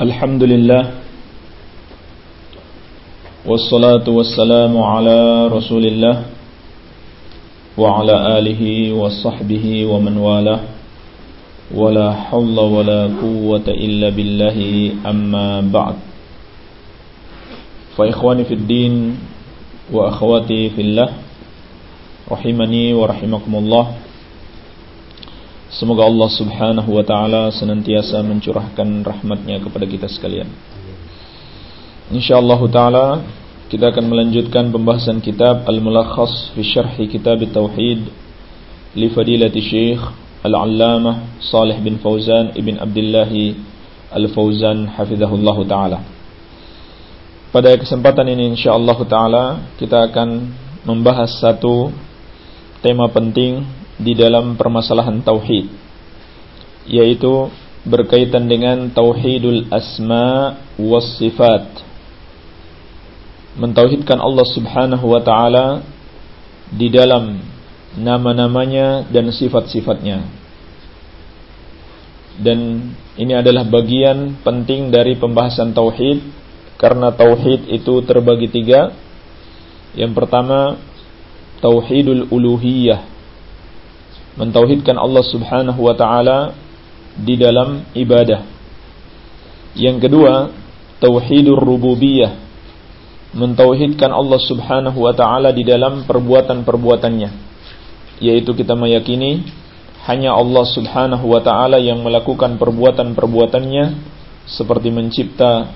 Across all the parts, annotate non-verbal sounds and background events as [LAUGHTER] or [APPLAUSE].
الحمد لله والصلاة والسلام على رسول الله وعلى آله وصحبه ومن والاه. ولا حول ولا قوة إلا بالله أما بعد. فإخواني في الدين وأخواتي في الله رحمني ورحمكم الله. Semoga Allah subhanahu wa ta'ala senantiasa mencurahkan rahmatnya kepada kita sekalian. InsyaAllah ta'ala kita akan melanjutkan pembahasan kitab Al-Mulakhas fi syarhi kitab Tauhid li fadilati syekh Al-Allamah Salih bin Fauzan ibn Abdullah Al-Fauzan hafizahullah ta'ala. Pada kesempatan ini insyaAllah ta'ala kita akan membahas satu tema penting di dalam permasalahan tauhid yaitu berkaitan dengan tauhidul asma was sifat. Mentauhidkan Allah Subhanahu wa taala di dalam nama-namanya dan sifat-sifatnya. Dan ini adalah bagian penting dari pembahasan tauhid karena tauhid itu terbagi tiga. Yang pertama tauhidul uluhiyah mentauhidkan Allah Subhanahu wa taala di dalam ibadah. Yang kedua, tauhidur rububiyah. Mentauhidkan Allah Subhanahu wa taala di dalam perbuatan-perbuatannya. Yaitu kita meyakini hanya Allah Subhanahu wa taala yang melakukan perbuatan-perbuatannya seperti mencipta,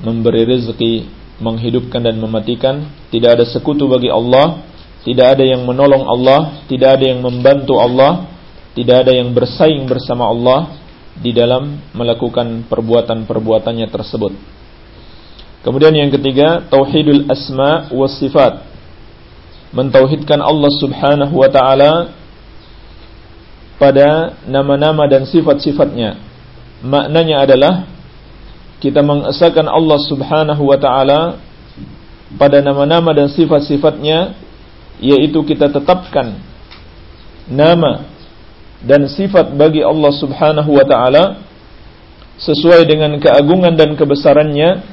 memberi rezeki, menghidupkan dan mematikan, tidak ada sekutu bagi Allah tidak ada yang menolong Allah, tidak ada yang membantu Allah, tidak ada yang bersaing bersama Allah di dalam melakukan perbuatan-perbuatannya tersebut. Kemudian yang ketiga, tauhidul asma was sifat. Mentauhidkan Allah Subhanahu wa taala pada nama-nama dan sifat-sifatnya. Maknanya adalah kita mengesahkan Allah Subhanahu wa taala pada nama-nama dan sifat-sifatnya yaitu kita tetapkan nama dan sifat bagi Allah Subhanahu wa taala sesuai dengan keagungan dan kebesarannya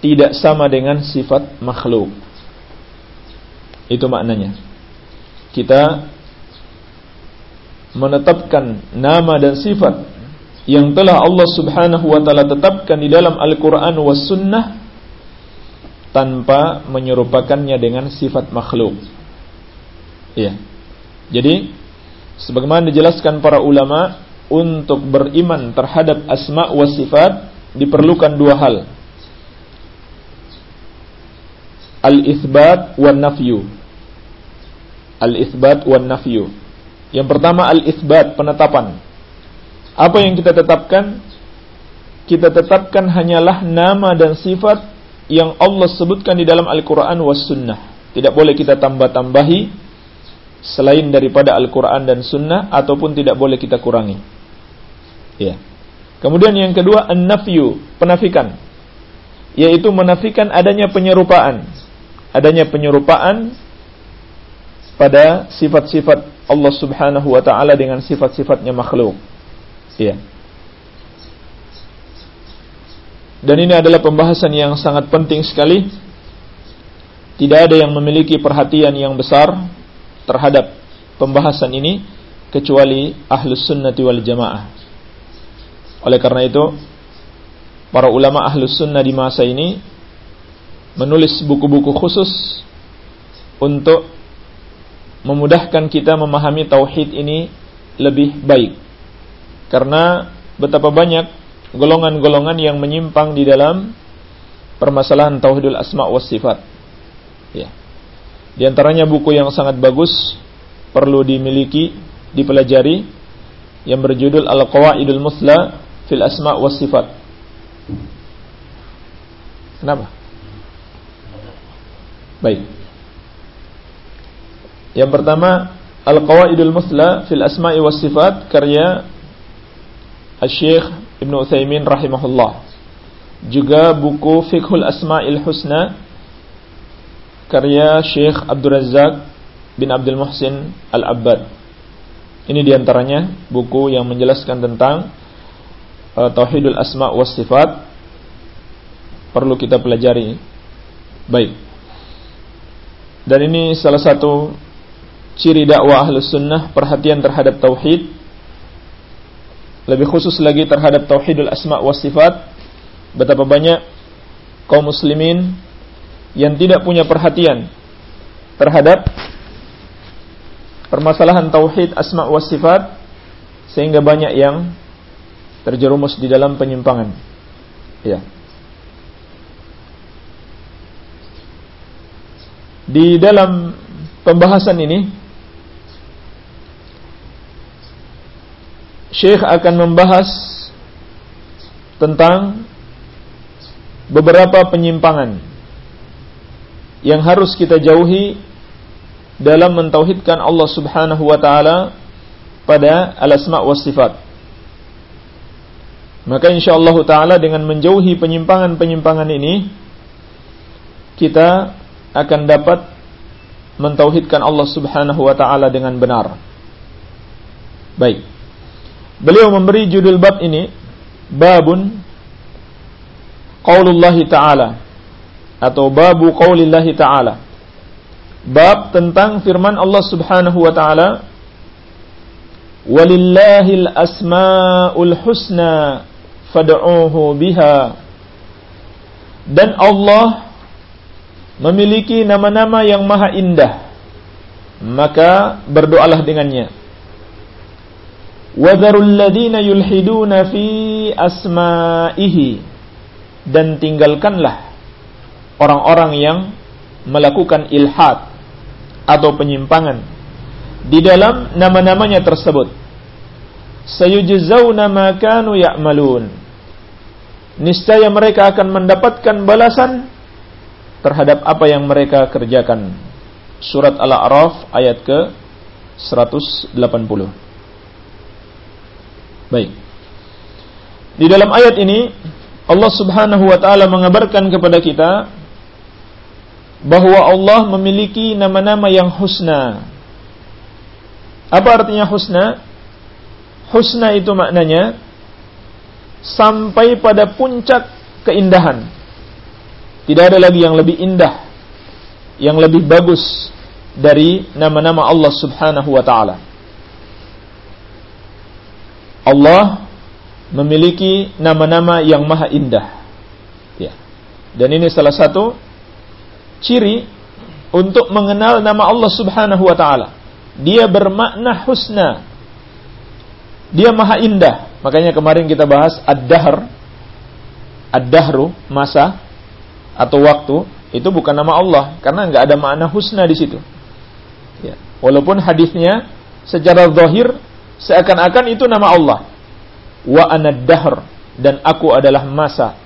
tidak sama dengan sifat makhluk. Itu maknanya. Kita menetapkan nama dan sifat yang telah Allah Subhanahu wa taala tetapkan di dalam Al-Qur'an was sunnah tanpa menyerupakannya dengan sifat makhluk. Iya. Jadi sebagaimana dijelaskan para ulama untuk beriman terhadap asma wa sifat diperlukan dua hal. Al-itsbat wan nafyu. Al-itsbat wan nafyu. Yang pertama al-itsbat, penetapan. Apa yang kita tetapkan? Kita tetapkan hanyalah nama dan sifat yang Allah sebutkan di dalam Al-Quran was sunnah. Tidak boleh kita tambah-tambahi selain daripada Al-Quran dan sunnah ataupun tidak boleh kita kurangi. Ya. Kemudian yang kedua an-nafyu, penafikan. Yaitu menafikan adanya penyerupaan. Adanya penyerupaan pada sifat-sifat Allah Subhanahu wa taala dengan sifat-sifatnya makhluk. Ya. Dan ini adalah pembahasan yang sangat penting sekali. Tidak ada yang memiliki perhatian yang besar terhadap pembahasan ini kecuali ahlus sunnati wal jamaah. Oleh karena itu, para ulama ahlus sunnah di masa ini menulis buku-buku khusus untuk memudahkan kita memahami tauhid ini lebih baik. Karena betapa banyak golongan-golongan yang menyimpang di dalam permasalahan tauhidul asma was sifat. Ya. Di antaranya buku yang sangat bagus perlu dimiliki, dipelajari yang berjudul Al-Qawaidul Musla fil Asma was Sifat. Kenapa? Baik. Yang pertama Al-Qawaidul Musla fil Asma'i was Sifat karya Al-Syekh Ibn Uthaymin rahimahullah. Juga buku Fiqhul Asma'il Husna karya Syekh Abdul Razak bin Abdul Muhsin Al-Abbad. Ini di antaranya buku yang menjelaskan tentang uh, tauhidul asma was sifat perlu kita pelajari. Baik. Dan ini salah satu ciri dakwah ahlus sunnah perhatian terhadap tauhid lebih khusus lagi terhadap tauhidul asma was sifat betapa banyak kaum muslimin yang tidak punya perhatian terhadap permasalahan tauhid asma wa sifat sehingga banyak yang terjerumus di dalam penyimpangan. Ya. Di dalam pembahasan ini Syekh akan membahas tentang beberapa penyimpangan yang harus kita jauhi dalam mentauhidkan Allah Subhanahu wa taala pada al-asma wa sifat. Maka insyaallah taala dengan menjauhi penyimpangan-penyimpangan ini kita akan dapat mentauhidkan Allah Subhanahu wa taala dengan benar. Baik. Beliau memberi judul bab ini babun qaulullah ta'ala atau babu qaulillah ta'ala. Bab tentang firman Allah Subhanahu wa taala Walillahil asmaul husna fad'uuhu biha. Dan Allah memiliki nama-nama yang maha indah. Maka berdoalah dengannya Wadharul ladina yulhiduna fi asma'ihi dan tinggalkanlah orang-orang yang melakukan ilhad atau penyimpangan di dalam nama-namanya tersebut. Sayujzauna ma. Niscaya mereka akan mendapatkan balasan terhadap apa yang mereka kerjakan. Surat Al-A'raf ayat ke 180. Baik. Di dalam ayat ini Allah Subhanahu wa taala mengabarkan kepada kita bahwa Allah memiliki nama-nama yang husna. Apa artinya husna? Husna itu maknanya sampai pada puncak keindahan. Tidak ada lagi yang lebih indah, yang lebih bagus dari nama-nama Allah Subhanahu wa taala. Allah memiliki nama-nama yang maha indah. Ya. Dan ini salah satu ciri untuk mengenal nama Allah Subhanahu wa taala. Dia bermakna husna. Dia maha indah. Makanya kemarin kita bahas ad-dahr. Ad-dahru, masa atau waktu, itu bukan nama Allah karena nggak ada makna husna di situ. Ya. Walaupun hadisnya secara zahir seakan-akan itu nama Allah. Wa anad dahr dan aku adalah masa.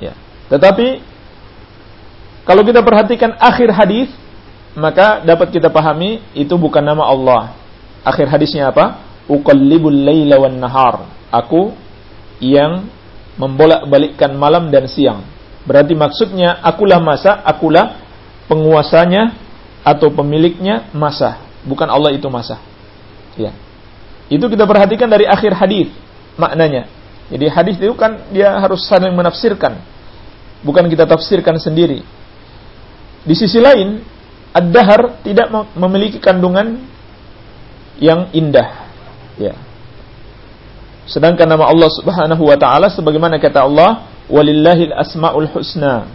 Ya. Tetapi kalau kita perhatikan akhir hadis, maka dapat kita pahami itu bukan nama Allah. Akhir hadisnya apa? Uqallibul laila wan nahar. Aku yang membolak-balikkan malam dan siang. Berarti maksudnya akulah masa, akulah penguasanya atau pemiliknya masa, bukan Allah itu masa. Ya. Itu kita perhatikan dari akhir hadis maknanya. Jadi hadis itu kan dia harus saling menafsirkan. Bukan kita tafsirkan sendiri. Di sisi lain, ad-dahar tidak memiliki kandungan yang indah. Ya. Sedangkan nama Allah Subhanahu wa taala sebagaimana kata Allah, "Walillahil asmaul husna."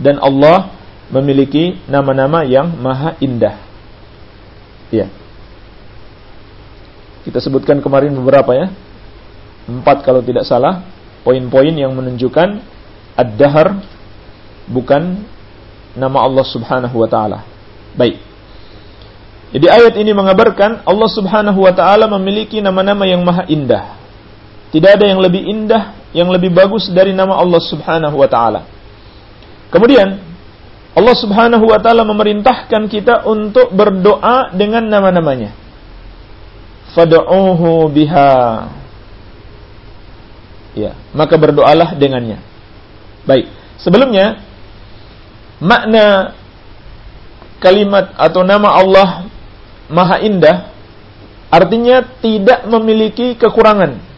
Dan Allah memiliki nama-nama yang maha indah. Ya. Kita sebutkan kemarin beberapa ya. Empat kalau tidak salah, poin-poin yang menunjukkan ad-dahar bukan nama Allah Subhanahu wa taala. Baik. Jadi ayat ini mengabarkan Allah Subhanahu wa taala memiliki nama-nama yang maha indah. Tidak ada yang lebih indah, yang lebih bagus dari nama Allah Subhanahu wa taala. Kemudian Allah Subhanahu wa taala memerintahkan kita untuk berdoa dengan nama-namanya. Fad'uhu biha. Ya, maka berdoalah dengannya. Baik. Sebelumnya makna kalimat atau nama Allah Maha Indah artinya tidak memiliki kekurangan.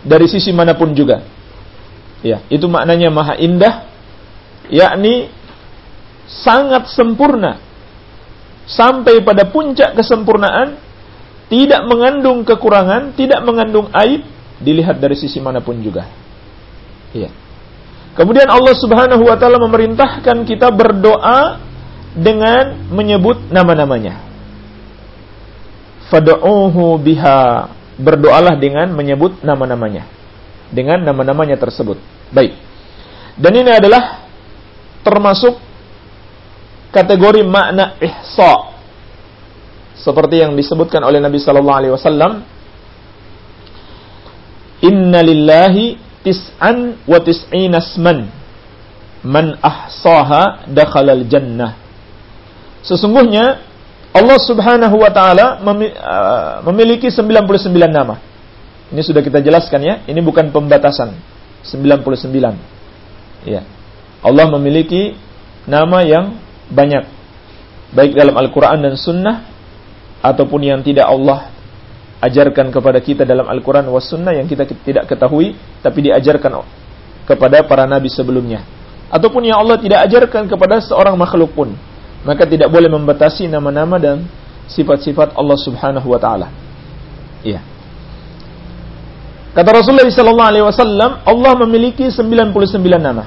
dari sisi mana pun juga. Ya, itu maknanya maha indah, yakni sangat sempurna sampai pada puncak kesempurnaan, tidak mengandung kekurangan, tidak mengandung aib, dilihat dari sisi mana pun juga. Ya. Kemudian Allah Subhanahu wa taala memerintahkan kita berdoa dengan menyebut nama-namanya. Fad'uhu biha. Berdoalah dengan menyebut nama-namanya. Dengan nama-namanya tersebut. Baik. Dan ini adalah termasuk kategori makna ihsa. Seperti yang disebutkan oleh Nabi sallallahu alaihi wasallam, "Inna lillahi tis'an wa tis'ina asman man ahsaha dakhalal jannah." Sesungguhnya Allah Subhanahu wa taala uh, memiliki 99 nama. Ini sudah kita jelaskan ya, ini bukan pembatasan. 99. Ya. Allah memiliki nama yang banyak. Baik dalam Al-Qur'an dan Sunnah ataupun yang tidak Allah ajarkan kepada kita dalam Al-Quran was Sunnah yang kita tidak ketahui tapi diajarkan kepada para nabi sebelumnya ataupun yang Allah tidak ajarkan kepada seorang makhluk pun maka tidak boleh membatasi nama-nama dan sifat-sifat Allah Subhanahu wa taala. Iya. Kata Rasulullah sallallahu alaihi wasallam, Allah memiliki 99 nama.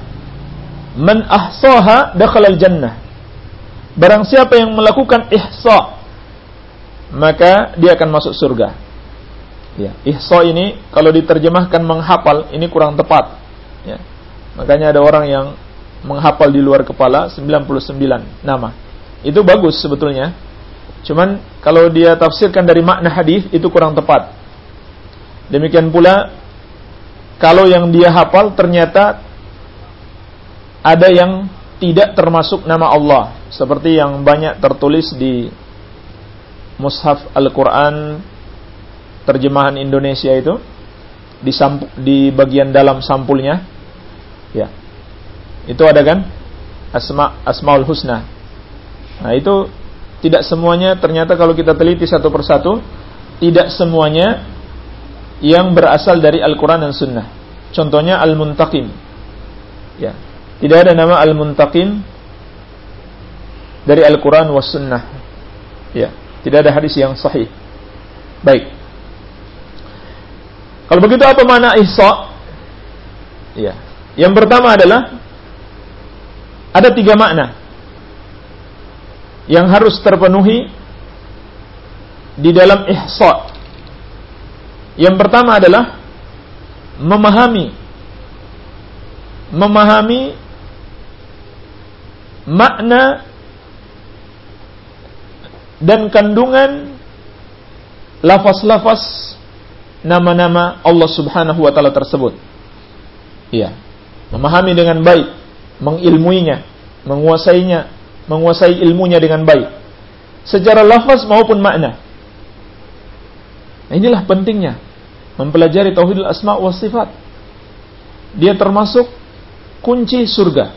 Man ahsaha dakhala jannah. Barang siapa yang melakukan ihsa maka dia akan masuk surga. Ya, ihsa ini kalau diterjemahkan menghafal ini kurang tepat. Ya. Makanya ada orang yang menghafal di luar kepala 99 nama. Itu bagus sebetulnya. Cuman kalau dia tafsirkan dari makna hadis itu kurang tepat. Demikian pula kalau yang dia hafal ternyata ada yang tidak termasuk nama Allah seperti yang banyak tertulis di mushaf Al-Qur'an terjemahan Indonesia itu di di bagian dalam sampulnya ya itu ada kan asma asmaul husna Nah itu tidak semuanya ternyata kalau kita teliti satu persatu tidak semuanya yang berasal dari Al-Quran dan Sunnah. Contohnya Al-Muntaqim. Ya, tidak ada nama Al-Muntaqim dari Al-Quran was Sunnah. Ya, tidak ada hadis yang sahih. Baik. Kalau begitu apa mana ihsa? Ya. Yang pertama adalah ada tiga makna yang harus terpenuhi di dalam ihsa. Yang pertama adalah memahami memahami makna dan kandungan lafaz-lafaz nama-nama Allah Subhanahu wa taala tersebut. Iya. Memahami dengan baik, mengilmuinya, menguasainya, menguasai ilmunya dengan baik secara lafaz maupun makna. Nah, inilah pentingnya mempelajari tauhidul asma wa sifat. Dia termasuk kunci surga.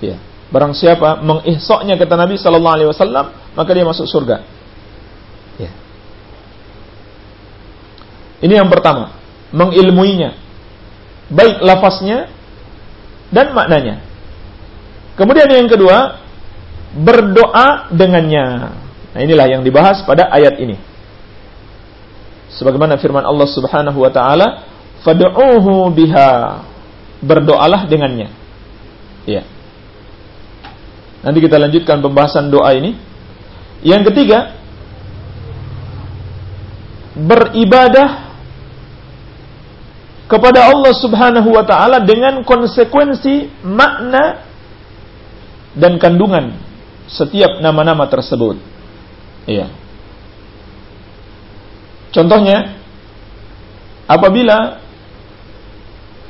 Ya. Barang siapa mengihsoknya kata Nabi sallallahu alaihi wasallam, maka dia masuk surga. Ya. Ini yang pertama, mengilmuinya. Baik lafaznya dan maknanya. Kemudian yang kedua, berdoa dengannya. Nah, inilah yang dibahas pada ayat ini. Sebagaimana firman Allah Subhanahu wa taala, "Fad'uuhu biha." Berdoalah dengannya. Ya. Nanti kita lanjutkan pembahasan doa ini. Yang ketiga, beribadah kepada Allah Subhanahu wa taala dengan konsekuensi makna dan kandungan setiap nama-nama tersebut. Iya. Contohnya, apabila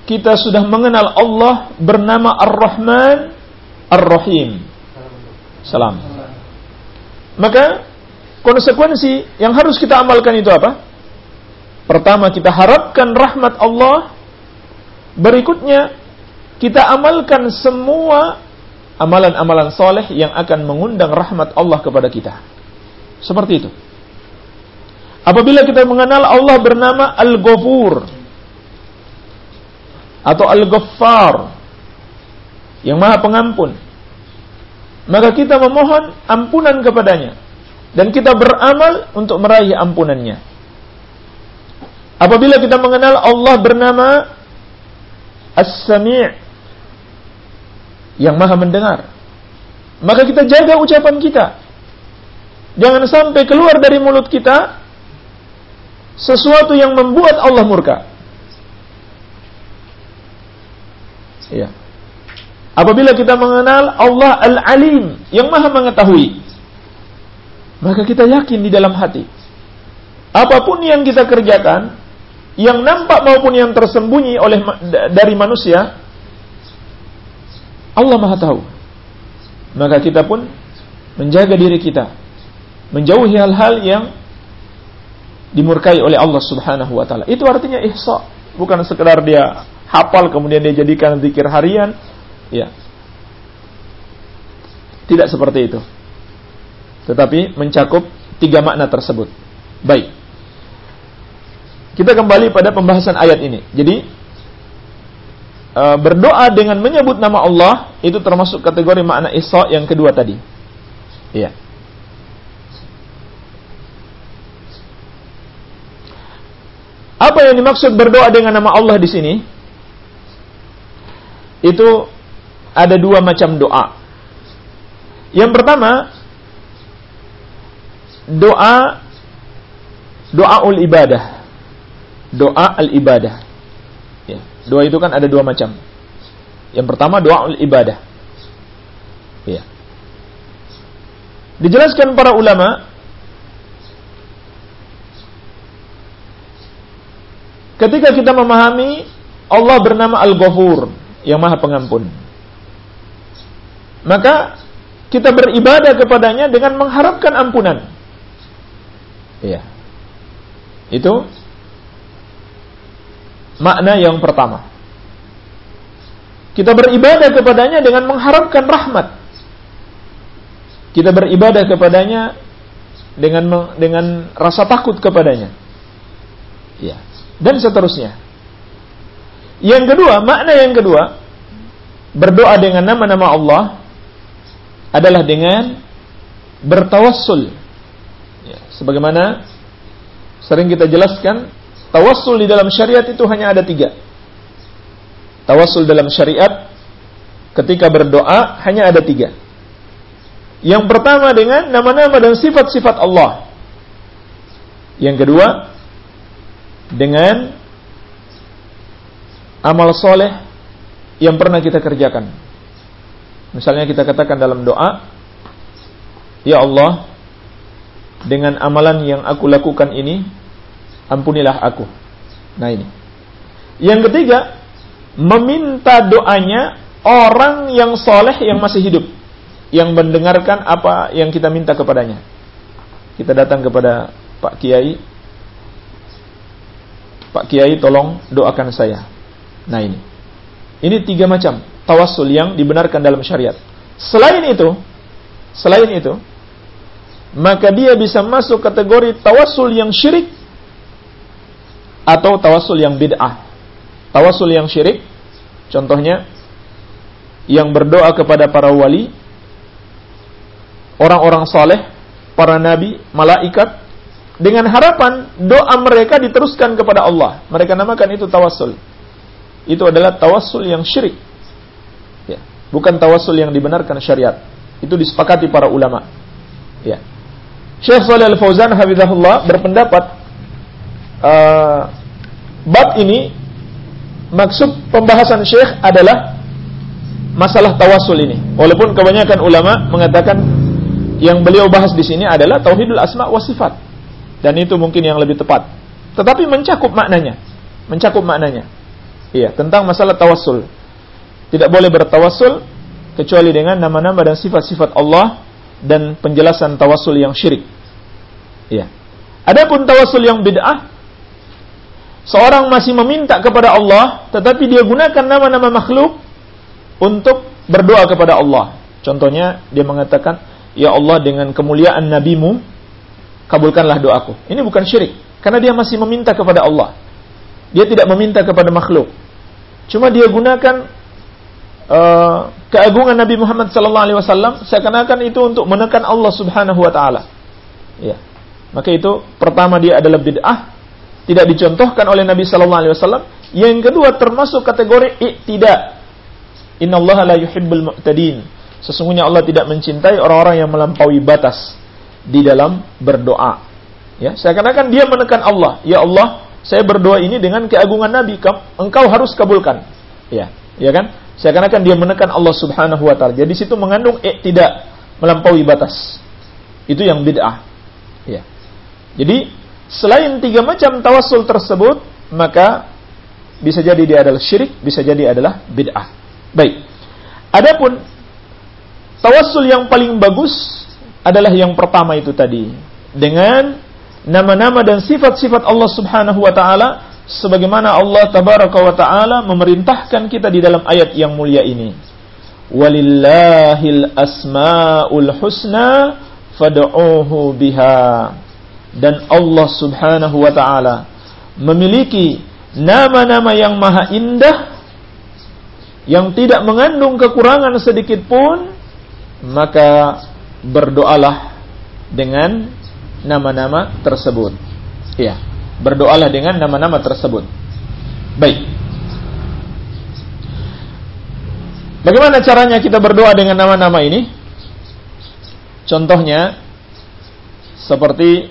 kita sudah mengenal Allah bernama Ar-Rahman, Ar-Rahim. Salam. Maka konsekuensi yang harus kita amalkan itu apa? Pertama kita harapkan rahmat Allah. Berikutnya kita amalkan semua amalan-amalan soleh yang akan mengundang rahmat Allah kepada kita. Seperti itu. Apabila kita mengenal Allah bernama Al-Ghafur, atau Al-Ghaffar yang Maha Pengampun, maka kita memohon ampunan kepadanya dan kita beramal untuk meraih ampunannya. Apabila kita mengenal Allah bernama As-Sami' yang Maha mendengar, maka kita jaga ucapan kita. Jangan sampai keluar dari mulut kita sesuatu yang membuat Allah murka. Ya. Apabila kita mengenal Allah Al-Alim yang Maha mengetahui, maka kita yakin di dalam hati apa pun yang kita kerjakan, yang nampak maupun yang tersembunyi oleh dari manusia, Allah Maha tahu. Maka kita pun menjaga diri kita, menjauhi hal-hal yang dimurkai oleh Allah Subhanahu wa taala. Itu artinya ihsa, bukan sekedar dia hafal kemudian dia jadikan zikir harian. Ya. Tidak seperti itu. Tetapi mencakup tiga makna tersebut. Baik. Kita kembali pada pembahasan ayat ini. Jadi e, berdoa dengan menyebut nama Allah itu termasuk kategori makna ihsa yang kedua tadi. Iya. Apa yang dimaksud berdoa dengan nama Allah di sini? Itu ada dua macam doa. Yang pertama, doa doa ul ibadah. Doa al ibadah. Ya, doa itu kan ada dua macam. Yang pertama doa ul ibadah. Ya. Dijelaskan para ulama Ketika kita memahami Allah bernama Al-Ghafur, yang Maha Pengampun. Maka kita beribadah kepadanya dengan mengharapkan ampunan. Iya. Itu makna yang pertama. Kita beribadah kepadanya dengan mengharapkan rahmat. Kita beribadah kepadanya dengan dengan rasa takut kepadanya. Ya dan seterusnya. Yang kedua, makna yang kedua, berdoa dengan nama-nama Allah adalah dengan bertawassul. Ya, sebagaimana sering kita jelaskan, tawassul di dalam syariat itu hanya ada tiga. Tawassul dalam syariat ketika berdoa hanya ada tiga. Yang pertama dengan nama-nama dan sifat-sifat Allah. Yang kedua dengan amal soleh yang pernah kita kerjakan. Misalnya kita katakan dalam doa, Ya Allah, dengan amalan yang aku lakukan ini, ampunilah aku. Nah ini. Yang ketiga, meminta doanya orang yang soleh yang masih hidup. Yang mendengarkan apa yang kita minta kepadanya. Kita datang kepada Pak Kiai, Pak Kiai tolong doakan saya. Nah ini. Ini tiga macam tawassul yang dibenarkan dalam syariat. Selain itu, selain itu, maka dia bisa masuk kategori tawassul yang syirik atau tawassul yang bid'ah. Tawassul yang syirik, contohnya yang berdoa kepada para wali, orang-orang saleh, para nabi, malaikat, dengan harapan doa mereka diteruskan kepada Allah. Mereka namakan itu tawassul. Itu adalah tawassul yang syirik. Bukan tawassul yang dibenarkan syariat. Itu disepakati para ulama. Ya. Syekh Salih Al-Fauzan Habibullah berpendapat uh, bab ini maksud pembahasan Syekh adalah masalah tawassul ini. Walaupun kebanyakan ulama mengatakan yang beliau bahas di sini adalah tauhidul asma wa sifat dan itu mungkin yang lebih tepat. Tetapi mencakup maknanya. Mencakup maknanya. Iya, tentang masalah tawassul. Tidak boleh bertawassul kecuali dengan nama-nama dan sifat-sifat Allah dan penjelasan tawassul yang syirik. Iya. Adapun tawassul yang bid'ah seorang masih meminta kepada Allah tetapi dia gunakan nama-nama makhluk untuk berdoa kepada Allah. Contohnya dia mengatakan, "Ya Allah dengan kemuliaan nabimu kabulkanlah doaku. Ini bukan syirik, karena dia masih meminta kepada Allah. Dia tidak meminta kepada makhluk. Cuma dia gunakan uh, keagungan Nabi Muhammad sallallahu alaihi wasallam seakan-akan itu untuk menekan Allah Subhanahu wa taala. Ya. Maka itu pertama dia adalah bid'ah, tidak dicontohkan oleh Nabi sallallahu alaihi wasallam. Yang kedua termasuk kategori tidak. Innallaha la yuhibbul mu'tadin. Sesungguhnya Allah tidak mencintai orang-orang yang melampaui batas di dalam berdoa. Ya, seakan-akan dia menekan Allah. Ya Allah, saya berdoa ini dengan keagungan Nabi. Engkau harus kabulkan. Ya, ya kan? Seakan-akan dia menekan Allah Subhanahu wa taala. Jadi situ mengandung eh, tidak melampaui batas. Itu yang bid'ah. Ya. Jadi selain tiga macam tawassul tersebut, maka bisa jadi dia adalah syirik, bisa jadi adalah bid'ah. Baik. Adapun Tawassul yang paling bagus adalah yang pertama itu tadi. Dengan nama-nama dan sifat-sifat Allah Subhanahu wa taala sebagaimana Allah tabaraka wa taala memerintahkan kita di dalam ayat yang mulia ini. Walillahil asmaul husna fad'uuhu biha. Dan Allah Subhanahu wa taala memiliki nama-nama yang maha indah yang tidak mengandung kekurangan sedikit pun maka berdoalah dengan nama-nama tersebut. Ya, berdoalah dengan nama-nama tersebut. Baik. Bagaimana caranya kita berdoa dengan nama-nama ini? Contohnya seperti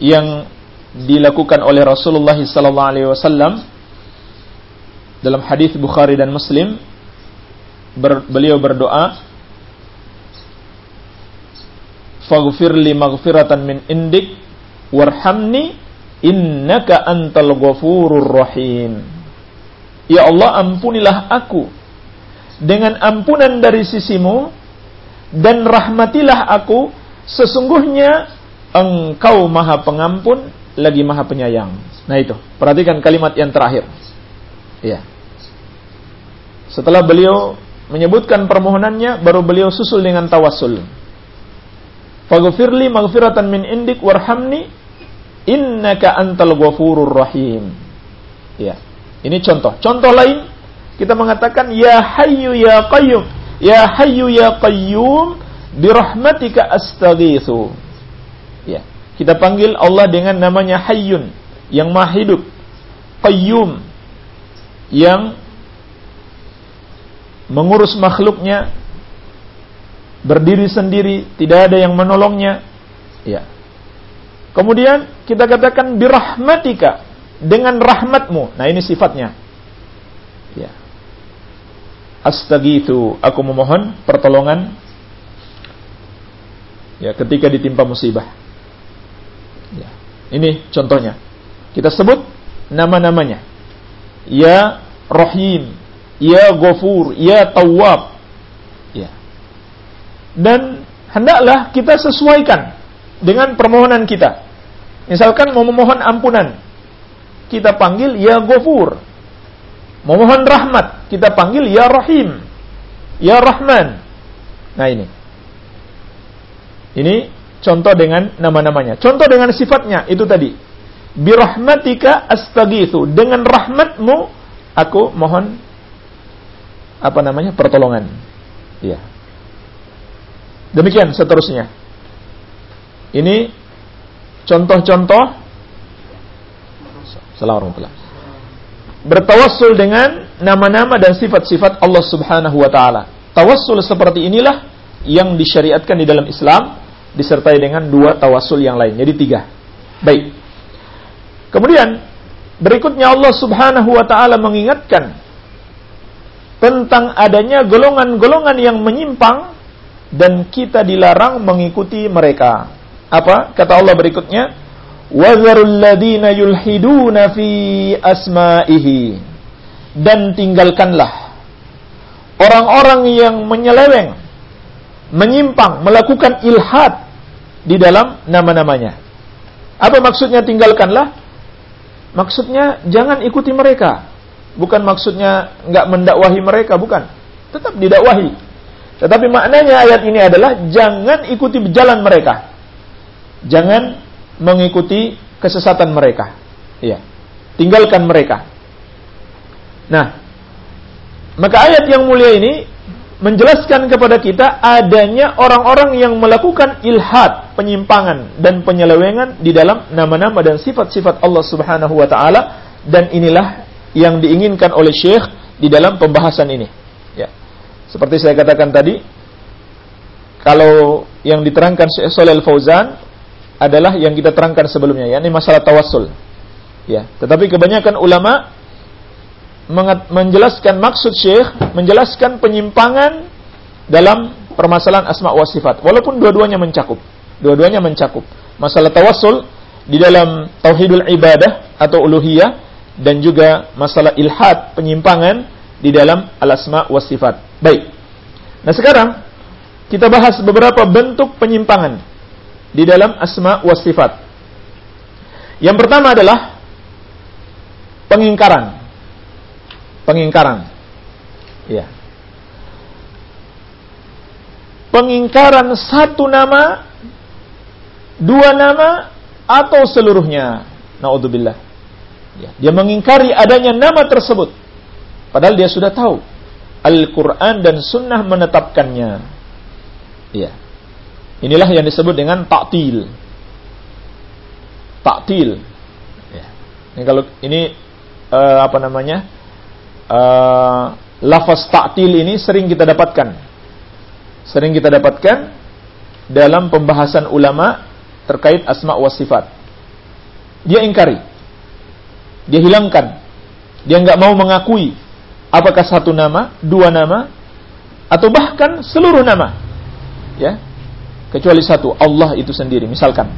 yang dilakukan oleh Rasulullah SAW dalam hadis Bukhari dan Muslim beliau berdoa faghfir li maghfiratan min indik warhamni innaka antal ghafurur rahim. Ya Allah ampunilah aku dengan ampunan dari sisimu dan rahmatilah aku sesungguhnya engkau maha pengampun lagi maha penyayang. Nah itu, perhatikan kalimat yang terakhir. Ya. Setelah beliau menyebutkan permohonannya, baru beliau susul dengan tawassul. Faghfirli maghfiratan min indik warhamni innaka antal ghafurur rahim. Ya. Ini contoh. Contoh lain kita mengatakan ya hayyu ya qayyum. Ya hayyu ya qayyum birahmatika astaghitsu. Ya. Kita panggil Allah dengan namanya Hayyun yang Maha Hidup. Qayyum yang mengurus makhluknya berdiri sendiri, tidak ada yang menolongnya. Ya. Kemudian kita katakan birahmatika dengan rahmatmu. Nah ini sifatnya. Ya. Astaghithu, aku memohon pertolongan ya ketika ditimpa musibah. Ya. Ini contohnya. Kita sebut nama-namanya. Ya Rahim, Ya Ghafur, Ya Tawwab, dan hendaklah kita sesuaikan dengan permohonan kita. Misalkan mau memohon ampunan, kita panggil ya Ghafur. Memohon rahmat, kita panggil ya Rahim, ya Rahman. Nah ini. Ini contoh dengan nama-namanya. Contoh dengan sifatnya itu tadi. Birahmatika astagithu. Dengan rahmatmu aku mohon apa namanya? pertolongan. Ya. Demikian seterusnya. Ini contoh-contoh Bertawassul dengan nama-nama dan sifat-sifat Allah Subhanahu wa taala. Tawassul seperti inilah yang disyariatkan di dalam Islam disertai dengan dua tawassul yang lain. Jadi tiga. Baik. Kemudian berikutnya Allah Subhanahu wa taala mengingatkan tentang adanya golongan-golongan yang menyimpang dan kita dilarang mengikuti mereka. Apa? Kata Allah berikutnya, "Wazarul ladina yulhiduna fi asma'ihi." Dan tinggalkanlah orang-orang yang menyeleweng, menyimpang, melakukan ilhad di dalam nama-namanya. Apa maksudnya tinggalkanlah? Maksudnya jangan ikuti mereka. Bukan maksudnya nggak mendakwahi mereka, bukan. Tetap didakwahi tetapi maknanya ayat ini adalah jangan ikuti jalan mereka. Jangan mengikuti kesesatan mereka. Iya. Tinggalkan mereka. Nah, Maka ayat yang mulia ini menjelaskan kepada kita adanya orang-orang yang melakukan ilhad, penyimpangan dan penyelewengan di dalam nama-nama dan sifat-sifat Allah Subhanahu wa taala dan inilah yang diinginkan oleh Syekh di dalam pembahasan ini. Ya. Seperti saya katakan tadi, kalau yang diterangkan Syekh Shalal Fauzan adalah yang kita terangkan sebelumnya, yakni masalah tawassul. Ya, tetapi kebanyakan ulama menjelaskan maksud Syekh, menjelaskan penyimpangan dalam permasalahan asma wa sifat. Walaupun dua-duanya mencakup. Dua-duanya mencakup. Masalah tawassul di dalam tauhidul ibadah atau uluhiyah dan juga masalah ilhad, penyimpangan di dalam al-asma wa sifat. Baik. Nah, sekarang kita bahas beberapa bentuk penyimpangan di dalam asma wa sifat. Yang pertama adalah pengingkaran pengingkaran. Ya. Pengingkaran satu nama, dua nama, atau seluruhnya. Naudzubillah. Ya. Dia mengingkari adanya nama tersebut. Padahal dia sudah tahu. Al-Quran dan Sunnah menetapkannya. Ya. Inilah yang disebut dengan taktil. Taktil. Ya. Ini kalau ini uh, apa namanya? uh, lafaz ta'til ini sering kita dapatkan. Sering kita dapatkan dalam pembahasan ulama terkait asma wa sifat. Dia ingkari. Dia hilangkan. Dia nggak mau mengakui apakah satu nama, dua nama, atau bahkan seluruh nama. Ya. Kecuali satu, Allah itu sendiri, misalkan.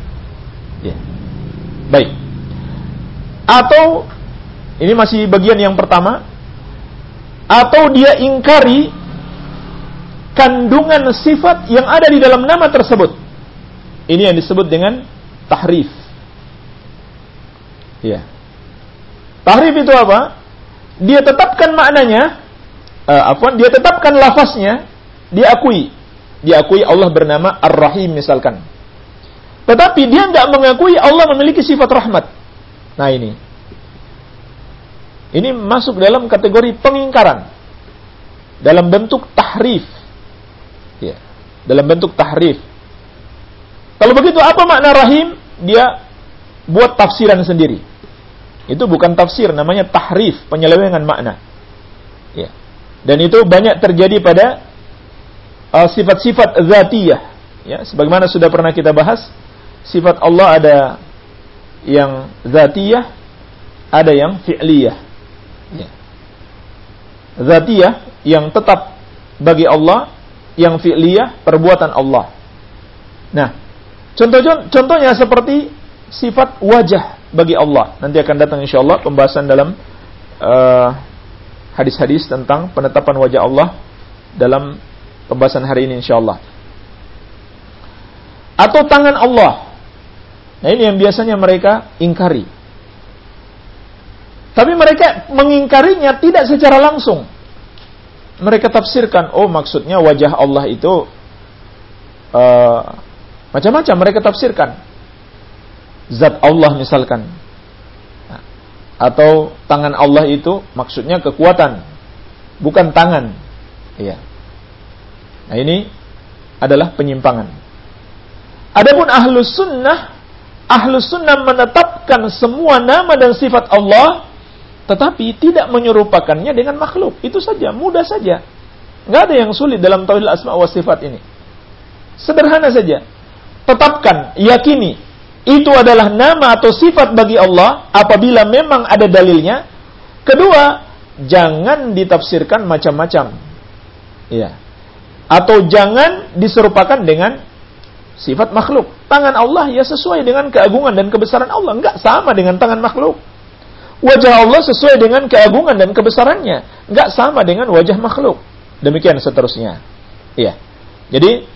Ya. Baik. Atau ini masih bagian yang pertama, atau dia ingkari kandungan sifat yang ada di dalam nama tersebut. Ini yang disebut dengan tahrif. Ya. Tahrif itu apa? Dia tetapkan maknanya, uh? Dia tetapkan lafaznya, dia akui. Dia akui Allah bernama Ar-Rahim misalkan. Tetapi dia nggak mengakui Allah memiliki sifat rahmat. Nah ini, ini masuk dalam kategori pengingkaran. Dalam bentuk tahrif. Ya, dalam bentuk tahrif. Kalau begitu apa makna rahim? Dia buat tafsiran sendiri. Itu bukan tafsir, namanya tahrif, penyelewengan makna. Ya. Dan itu banyak terjadi pada sifat-sifat uh, zatiyah. Ya, sebagaimana sudah pernah kita bahas, sifat Allah ada yang zatiyah, ada yang fi'liyah ya. zatiyah yang tetap bagi Allah, yang fi'liyah perbuatan Allah. Nah, contoh contohnya seperti sifat wajah bagi Allah. Nanti akan datang insya Allah pembahasan dalam uh, hadis-hadis tentang penetapan wajah Allah dalam pembahasan hari ini insya Allah. Atau tangan Allah. Nah ini yang biasanya mereka ingkari. Tapi mereka mengingkarinya tidak secara langsung. Mereka tafsirkan, oh maksudnya wajah Allah itu uh, macam-macam mereka tafsirkan. Zat Allah misalkan. Atau tangan Allah itu maksudnya kekuatan, bukan tangan. Iya. Nah ini adalah penyimpangan. Adapun ahlus sunnah, ahlus sunnah menetapkan semua nama dan sifat Allah tetapi tidak menyerupakannya dengan makhluk. Itu saja, mudah saja. Nggak ada yang sulit dalam tauhid asma wa sifat ini. Sederhana saja. Tetapkan, yakini itu adalah nama atau sifat bagi Allah apabila memang ada dalilnya. Kedua, jangan ditafsirkan macam-macam. Ya. Atau jangan diserupakan dengan sifat makhluk. Tangan Allah ya sesuai dengan keagungan dan kebesaran Allah, enggak sama dengan tangan makhluk. Wajah Allah sesuai dengan keagungan dan kebesarannya. Nggak sama dengan wajah makhluk. Demikian seterusnya. Iya. Jadi,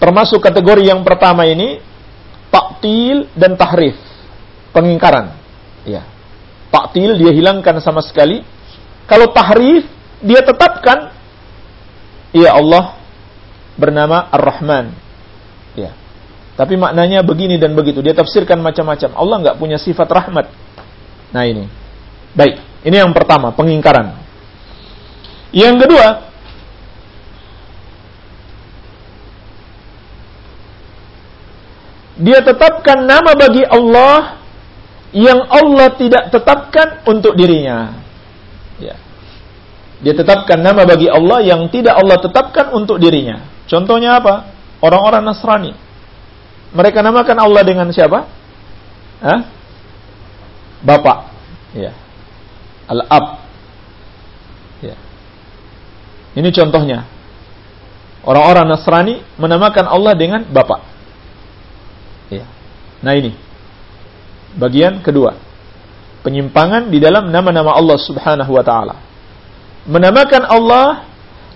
termasuk kategori yang pertama ini, taktil dan tahrif. Pengingkaran. Iya. Taktil dia hilangkan sama sekali. Kalau tahrif, dia tetapkan, ya Allah bernama Ar-Rahman. Ya. Tapi maknanya begini dan begitu. Dia tafsirkan macam-macam. Allah nggak punya sifat rahmat. Nah ini. Baik, ini yang pertama, pengingkaran. Yang kedua, dia tetapkan nama bagi Allah yang Allah tidak tetapkan untuk dirinya. Ya. Dia tetapkan nama bagi Allah yang tidak Allah tetapkan untuk dirinya. Contohnya apa? Orang-orang Nasrani. Mereka namakan Allah dengan siapa? Hah? Bapak. Ya. Al-Ab. Ya. Ini contohnya. Orang-orang Nasrani menamakan Allah dengan Bapak. Ya. Nah ini. Bagian kedua. Penyimpangan di dalam nama-nama Allah Subhanahu wa taala. Menamakan Allah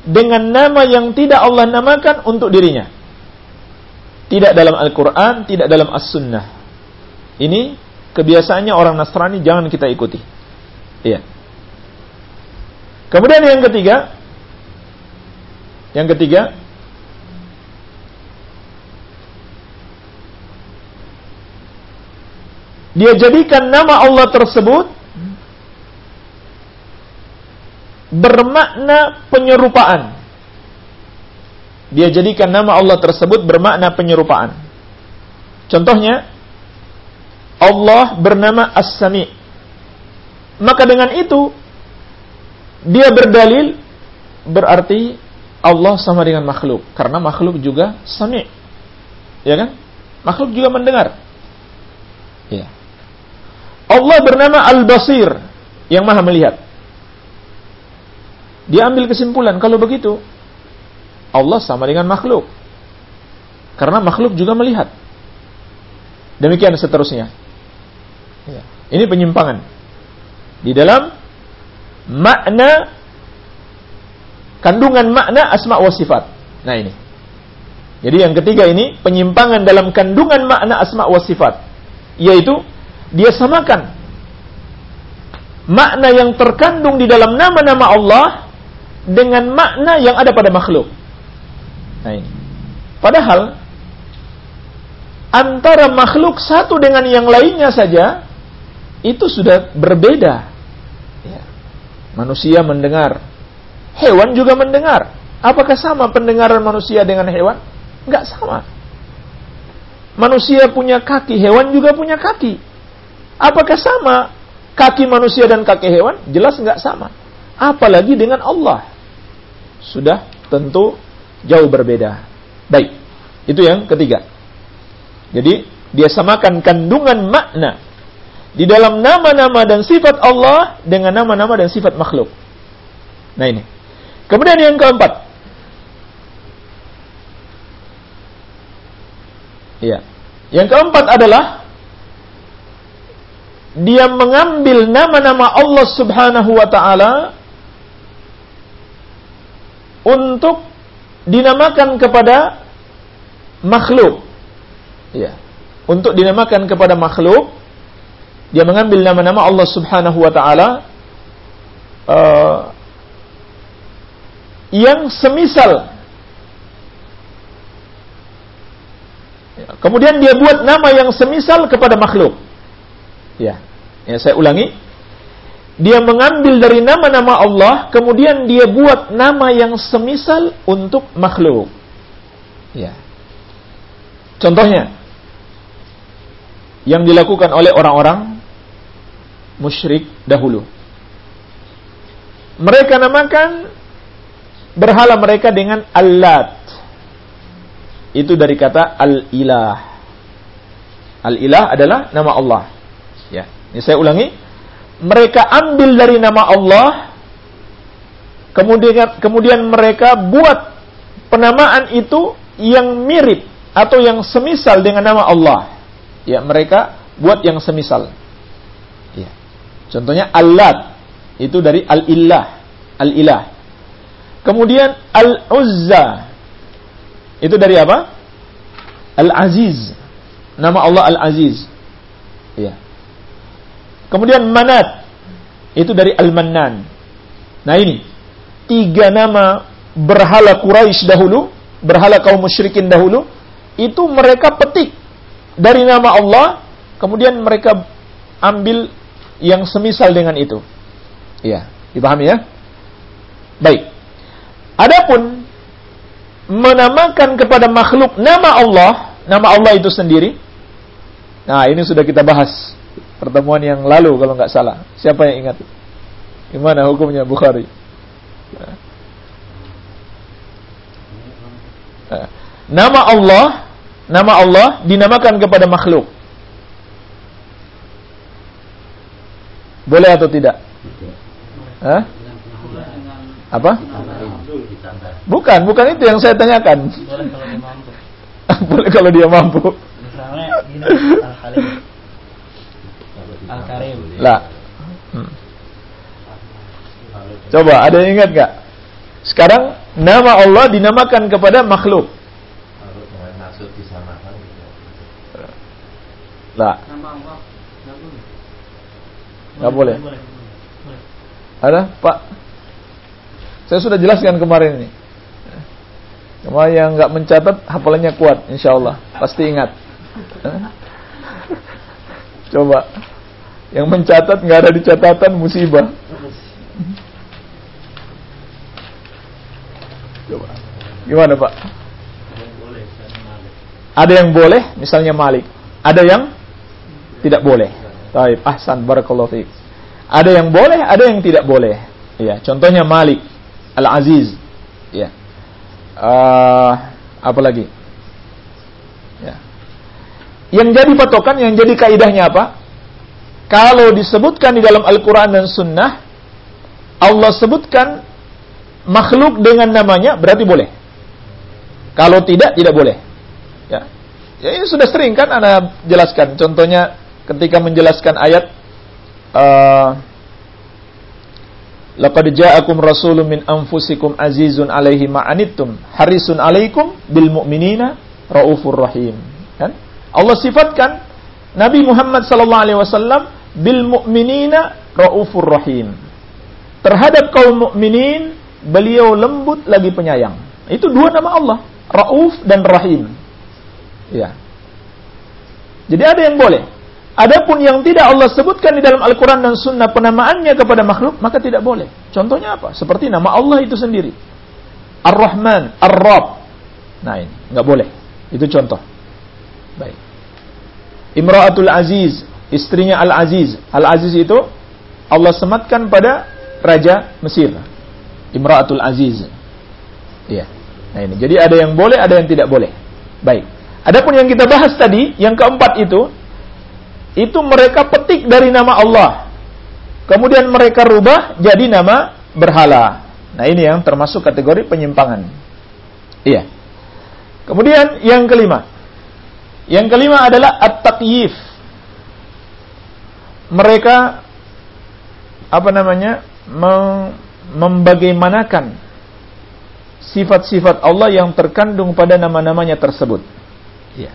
dengan nama yang tidak Allah namakan untuk dirinya. Tidak dalam Al-Qur'an, tidak dalam As-Sunnah. Ini kebiasaannya orang Nasrani jangan kita ikuti. Iya. Kemudian yang ketiga, yang ketiga, dia jadikan nama Allah tersebut bermakna penyerupaan. Dia jadikan nama Allah tersebut bermakna penyerupaan. Contohnya, Allah bernama As-Sami. Maka dengan itu, dia berdalil berarti Allah sama dengan makhluk. Karena makhluk juga Sami. Ya kan? Makhluk juga mendengar. Ya. Allah bernama Al-Basir yang maha melihat. Dia ambil kesimpulan kalau begitu Allah sama dengan makhluk. Karena makhluk juga melihat. Demikian seterusnya. Ya. Ini penyimpangan. Di dalam makna kandungan makna asma wa sifat. Nah ini. Jadi yang ketiga ini penyimpangan dalam kandungan makna asma wa sifat. Yaitu dia samakan makna yang terkandung di dalam nama-nama Allah dengan makna yang ada pada makhluk. Nah ini. Padahal antara makhluk satu dengan yang lainnya saja itu sudah berbeda. Ya. Manusia mendengar, hewan juga mendengar. Apakah sama pendengaran manusia dengan hewan? Enggak sama. Manusia punya kaki, hewan juga punya kaki. Apakah sama kaki manusia dan kaki hewan? Jelas nggak sama. Apalagi dengan Allah. Sudah tentu jauh berbeda. Baik, itu yang ketiga. Jadi, dia samakan kandungan makna di dalam nama-nama dan sifat Allah dengan nama-nama dan sifat makhluk. Nah ini. Kemudian yang keempat. Ya. Yang keempat adalah dia mengambil nama-nama Allah Subhanahu wa taala untuk dinamakan kepada makhluk. Ya. Untuk dinamakan kepada makhluk, dia mengambil nama-nama Allah Subhanahu wa taala uh, yang semisal ya. Kemudian dia buat nama yang semisal kepada makhluk. Ya. Ya, saya ulangi. Dia mengambil dari nama-nama Allah, kemudian dia buat nama yang semisal untuk makhluk. Ya. Contohnya, yang dilakukan oleh orang-orang musyrik dahulu. Mereka namakan berhala mereka dengan Allat. Itu dari kata Al-Ilah. Al-Ilah adalah nama Allah. Ya, ini saya ulangi. Mereka ambil dari nama Allah, kemudian kemudian mereka buat penamaan itu yang mirip atau yang semisal dengan nama Allah. Ya, mereka buat yang semisal. Ya. Contohnya Allah itu dari Al-Ilah, Al-Ilah. Kemudian Al-Uzza itu dari apa? Al-Aziz. Nama Allah Al-Aziz. Ya. Kemudian Manat itu dari Al-Mannan. Nah ini tiga nama berhala Quraisy dahulu, berhala kaum musyrikin dahulu, itu mereka petik dari nama Allah, kemudian mereka ambil yang semisal dengan itu. Iya, dipahami ya? Baik. Adapun menamakan kepada makhluk nama Allah, nama Allah itu sendiri. Nah, ini sudah kita bahas pertemuan yang lalu kalau nggak salah. Siapa yang ingat? Gimana hukumnya Bukhari? Nah, nama Allah, nama Allah dinamakan kepada makhluk. Boleh atau tidak? Hah? Apa? Bukan, bukan itu yang saya tanyakan. Boleh kalau dia mampu. [LAUGHS] Lah. Hmm. Coba, ada yang ingat gak? Sekarang nama Allah dinamakan kepada makhluk. Lah. Gak boleh. Ada, Pak? Saya sudah jelaskan kemarin ini. Cuma yang nggak mencatat hafalannya kuat, insya Allah pasti ingat. Coba, yang mencatat nggak ada di catatan musibah. Coba, gimana Pak? Ada yang boleh, misalnya Malik. Ada yang tidak boleh. Taib, ahsan, barakallahu. Ada yang boleh, ada yang tidak boleh. Ya, contohnya Malik, Al-Aziz. Ya, uh, apa lagi? Ya. Yang jadi patokan, yang jadi kaidahnya apa? Kalau disebutkan di dalam Al-Quran dan Sunnah, Allah sebutkan makhluk dengan namanya, berarti boleh. Kalau tidak, tidak boleh. Ya, ya ini sudah sering kan Anda jelaskan. Contohnya ketika menjelaskan ayat uh, Laqad ja'akum rasulun min anfusikum azizun alaihi ma'anittum harisun alaikum bil mu'minina raufur rahim. Kan? Allah sifatkan Nabi Muhammad sallallahu alaihi wasallam bil mu'minina raufur rahim. Terhadap kaum mukminin beliau lembut lagi penyayang. Itu dua nama Allah, Rauf dan Rahim. Ya. Jadi ada yang boleh. Adapun yang tidak Allah sebutkan di dalam Al-Quran dan Sunnah penamaannya kepada makhluk, maka tidak boleh. Contohnya apa? Seperti nama Allah itu sendiri. Ar-Rahman, Ar-Rab. Nah ini, nggak boleh. Itu contoh. Baik. Imra'atul Aziz, istrinya Al-Aziz. Al-Aziz itu Allah sematkan pada Raja Mesir. Imra'atul Aziz. Iya. Nah ini, jadi ada yang boleh, ada yang tidak boleh. Baik. Adapun yang kita bahas tadi, yang keempat itu, itu mereka petik dari nama Allah. Kemudian mereka rubah jadi nama berhala. Nah, ini yang termasuk kategori penyimpangan. Iya. Kemudian yang kelima. Yang kelima adalah at-taqyif. Mereka apa namanya? membagaimanakan sifat-sifat Allah yang terkandung pada nama-namanya tersebut. Iya.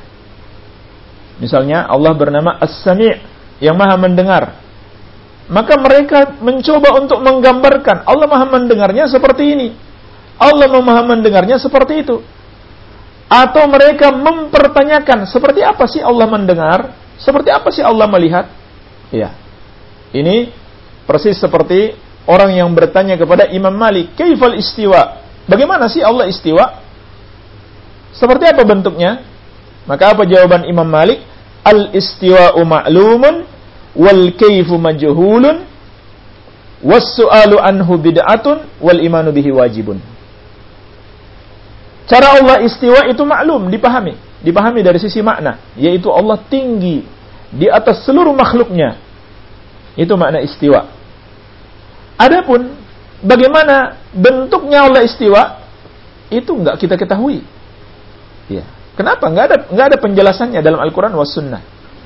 Misalnya Allah bernama As-Sami' yang Maha mendengar. Maka mereka mencoba untuk menggambarkan Allah Maha mendengarnya seperti ini. Allah Maha mendengarnya seperti itu. Atau mereka mempertanyakan seperti apa sih Allah mendengar? Seperti apa sih Allah melihat? Iya. Ini persis seperti orang yang bertanya kepada Imam Malik, "Kaifal istiwa?" Bagaimana sih Allah istiwa? Seperti apa bentuknya? Maka apa jawaban Imam Malik? Al-istiwa'u ma'lumun wal kaifu majhulun was su'alu anhu bid'atun wal imanu bihi wajibun. Cara Allah istiwa itu maklum, dipahami. Dipahami dari sisi makna, yaitu Allah tinggi di atas seluruh makhluknya. Itu makna istiwa. Adapun bagaimana bentuknya Allah istiwa, itu enggak kita ketahui. Ya. Kenapa? Nggak ada nggak ada penjelasannya dalam Al-Quran was Sunnah.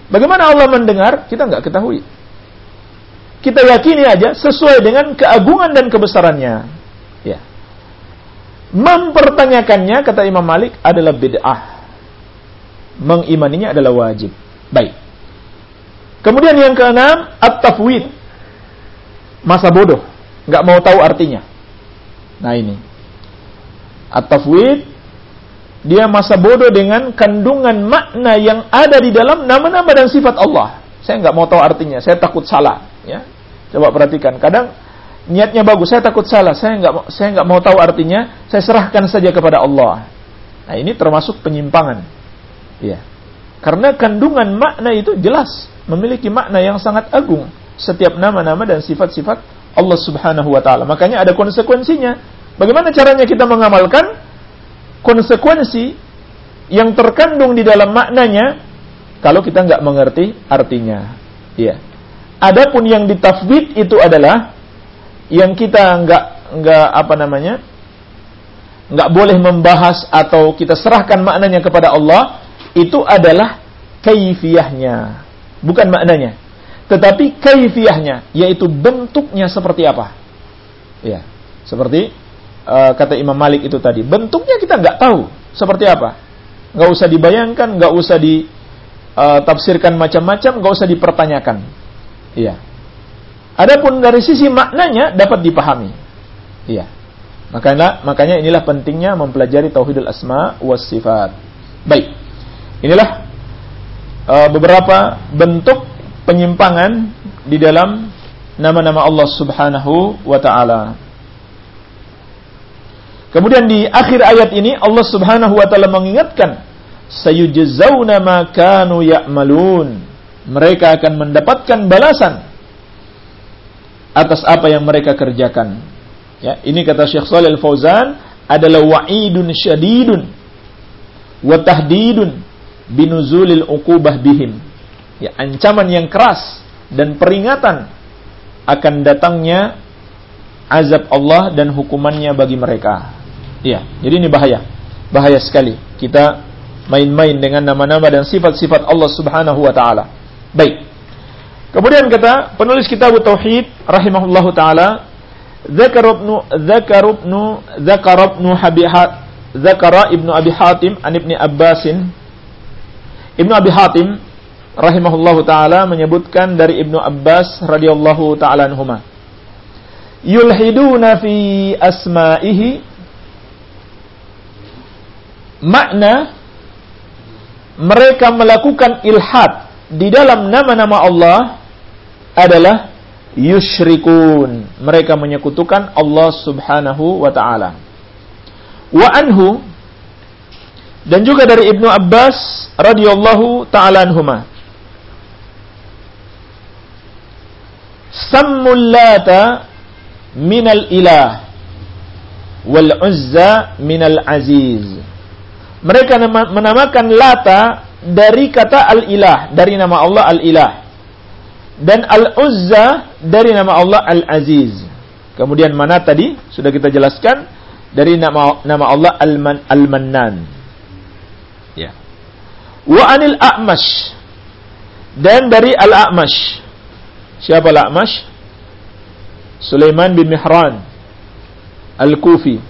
Bagaimana Allah mendengar? Kita nggak ketahui. Kita yakini aja sesuai dengan keagungan dan kebesarannya. Ya. Mempertanyakannya kata Imam Malik adalah bid'ah. Mengimaninya adalah wajib. Baik. Kemudian yang keenam, at-tafwid. Masa bodoh, nggak mau tahu artinya. Nah ini. At-tafwid dia masa bodoh dengan kandungan makna yang ada di dalam nama-nama dan sifat Allah. Saya nggak mau tahu artinya, saya takut salah. Ya, coba perhatikan. Kadang niatnya bagus, saya takut salah, saya nggak saya nggak mau tahu artinya, saya serahkan saja kepada Allah. Nah, ini termasuk penyimpangan. Ya. Karena kandungan makna itu jelas, memiliki makna yang sangat agung setiap nama-nama dan sifat-sifat Allah Subhanahu wa taala. Makanya ada konsekuensinya. Bagaimana caranya kita mengamalkan konsekuensi yang terkandung di dalam maknanya kalau kita nggak mengerti artinya. Iya. Adapun yang ditafwid itu adalah yang kita nggak nggak apa namanya nggak boleh membahas atau kita serahkan maknanya kepada Allah itu adalah kaifiyahnya, bukan maknanya. Tetapi kaifiyahnya, yaitu bentuknya seperti apa. Ya, seperti uh, kata Imam Malik itu tadi, bentuknya kita nggak tahu seperti apa. Nggak usah dibayangkan, nggak usah ditafsirkan uh, macam-macam, nggak usah dipertanyakan. Iya. Adapun dari sisi maknanya dapat dipahami. Iya. Makanya makanya inilah pentingnya mempelajari tauhidul asma was sifat. Baik. Inilah uh, beberapa bentuk penyimpangan di dalam nama-nama Allah Subhanahu wa taala. Kemudian di akhir ayat ini Allah Subhanahu wa taala mengingatkan sayujzauna ma kanu ya'malun. Mereka akan mendapatkan balasan atas apa yang mereka kerjakan. Ya, ini kata Syekh Shalih Al-Fauzan adalah wa'idun syadidun wa tahdidun binuzulil uqubah bihim. Ya, ancaman yang keras dan peringatan akan datangnya azab Allah dan hukumannya bagi mereka. Ya, jadi ini bahaya. Bahaya sekali kita main-main dengan nama-nama dan sifat-sifat Allah Subhanahu wa taala. Baik. Kemudian kata penulis kitab Tauhid rahimahullahu taala, Zakar ibnu Zakar ibnu Zakar ibnu Habihat Zakara ibnu Abi Hatim an ibni Abbasin Ibnu Abi Hatim rahimahullahu taala menyebutkan dari Ibnu Abbas radhiyallahu taala anhuma. Yulhiduna fi asma'ihi makna mereka melakukan ilhad di dalam nama-nama Allah adalah yusyrikun. Mereka menyekutukan Allah Subhanahu wa taala. Wa anhu dan juga dari Ibnu Abbas radhiyallahu taala anhuma. Sammul lata minal ilah wal uzza minal aziz. Mereka menamakan lata dari kata al-ilah, dari nama Allah al-ilah. Dan al-uzza dari nama Allah al-aziz. Kemudian mana tadi? Sudah kita jelaskan dari nama nama Allah al-mannan. Wa anil A'mash. Dan dari Al-A'mash. Siapa Al-A'mash? Sulaiman bin Mihran. Al-Kufi.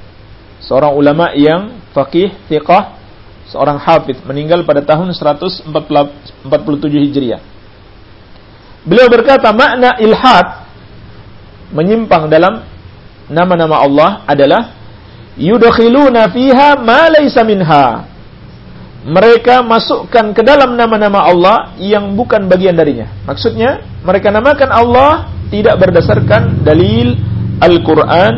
Seorang ulama yang faqih, thiqah, seorang hafidh meninggal pada tahun 147 Hijriah. Beliau berkata makna ilhad menyimpang dalam nama-nama Allah adalah yudkhiluna fiha ma laysa minha mereka masukkan ke dalam nama-nama Allah yang bukan bagian darinya. Maksudnya, mereka namakan Allah tidak berdasarkan dalil Al-Quran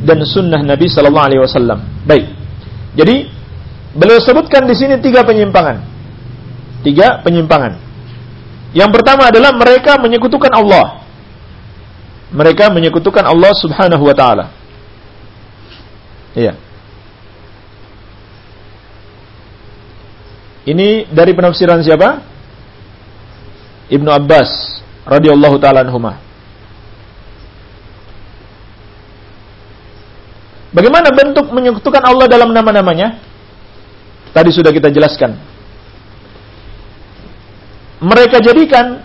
dan Sunnah Nabi Sallallahu Alaihi Wasallam. Baik. Jadi, beliau sebutkan di sini tiga penyimpangan. Tiga penyimpangan. Yang pertama adalah mereka menyekutukan Allah. Mereka menyekutukan Allah Subhanahu Wa Taala. Iya. Ini dari penafsiran siapa? Ibnu Abbas radhiyallahu taala anhuma. Bagaimana bentuk menyekutukan Allah dalam nama-namanya? Tadi sudah kita jelaskan. Mereka jadikan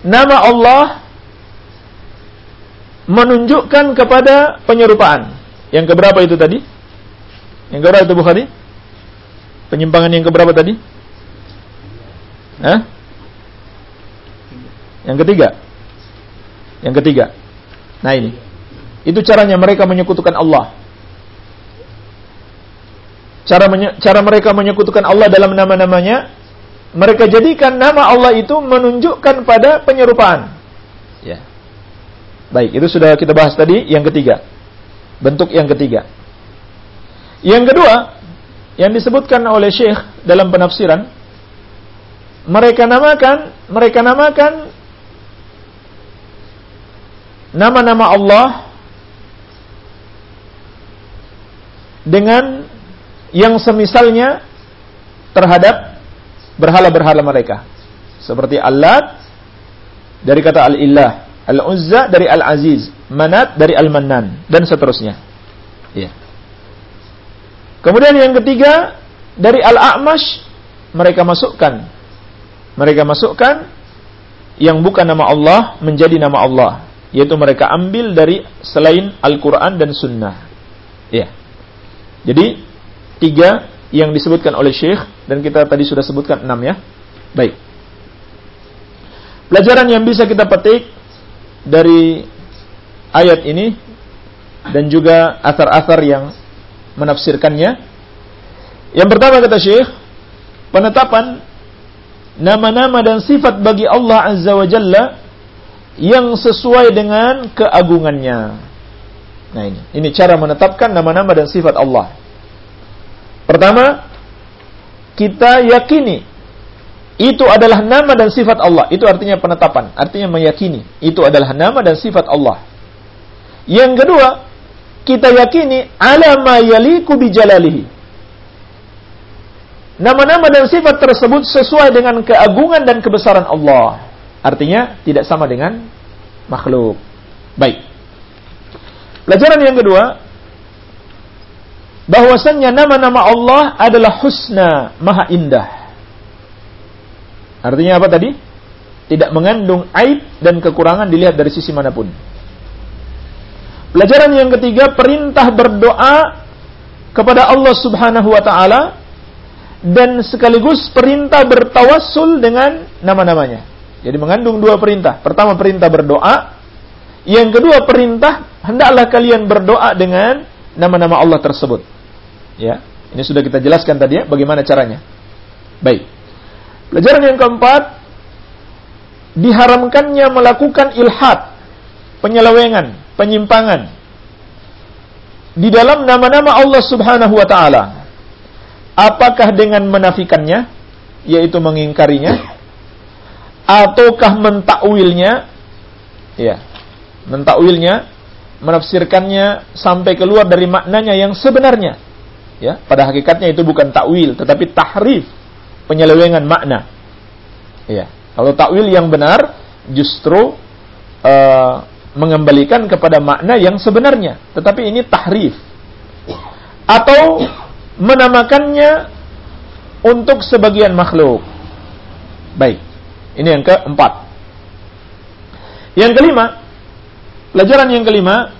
nama Allah menunjukkan kepada penyerupaan. Yang keberapa itu tadi? Yang keberapa itu Bukhari? Penyimpangan yang keberapa tadi? Hah? Yang ketiga. Yang ketiga. Nah ini. Itu caranya mereka menyekutukan Allah. Cara menye cara mereka menyekutukan Allah dalam nama-namanya, mereka jadikan nama Allah itu menunjukkan pada penyerupaan. Ya. Baik, itu sudah kita bahas tadi yang ketiga. Bentuk yang ketiga. Yang kedua, yang disebutkan oleh Syekh dalam penafsiran, mereka namakan, mereka namakan nama-nama Allah dengan yang semisalnya terhadap berhala-berhala mereka. Seperti Allah dari kata Al-Ilah, Al-Uzza dari Al-Aziz, Manat dari Al-Mannan dan seterusnya. Ya. Kemudian yang ketiga dari Al-A'mash mereka masukkan mereka masukkan yang bukan nama Allah menjadi nama Allah yaitu mereka ambil dari selain Al-Qur'an dan Sunnah. Ya. Jadi tiga yang disebutkan oleh Syekh dan kita tadi sudah sebutkan enam ya. Baik. Pelajaran yang bisa kita petik dari ayat ini dan juga asar-asar yang menafsirkannya. Yang pertama kata Syekh, penetapan nama-nama dan sifat bagi Allah Azza wa Jalla yang sesuai dengan keagungannya. Nah ini, ini cara menetapkan nama-nama dan sifat Allah. Pertama, kita yakini itu adalah nama dan sifat Allah. Itu artinya penetapan, artinya meyakini itu adalah nama dan sifat Allah. Yang kedua, kita yakini ala ma yaliku bijalalihi. Nama-nama dan sifat tersebut sesuai dengan keagungan dan kebesaran Allah. Artinya tidak sama dengan makhluk. Baik. Pelajaran yang kedua, bahwasannya nama-nama Allah adalah husna, maha indah. Artinya apa tadi? Tidak mengandung aib dan kekurangan dilihat dari sisi mana pun. Pelajaran yang ketiga, perintah berdoa kepada Allah Subhanahu wa taala dan sekaligus perintah bertawassul dengan nama-namanya. Jadi mengandung dua perintah. Pertama perintah berdoa, yang kedua perintah hendaklah kalian berdoa dengan nama-nama Allah tersebut. Ya, ini sudah kita jelaskan tadi ya bagaimana caranya. Baik. Pelajaran yang keempat diharamkannya melakukan ilhad, penyelewengan, penyimpangan di dalam nama-nama Allah Subhanahu wa taala Apakah dengan menafikannya, yaitu mengingkarinya, ataukah mentakwilnya, ya, mentakwilnya, menafsirkannya sampai keluar dari maknanya yang sebenarnya. Ya, pada hakikatnya itu bukan takwil, tetapi tahrif, penyelewengan makna. Ya, kalau takwil yang benar justru uh, mengembalikan kepada makna yang sebenarnya, tetapi ini tahrif. Atau menamakannya untuk sebagian makhluk. Baik. Ini yang keempat. Yang kelima, pelajaran yang kelima,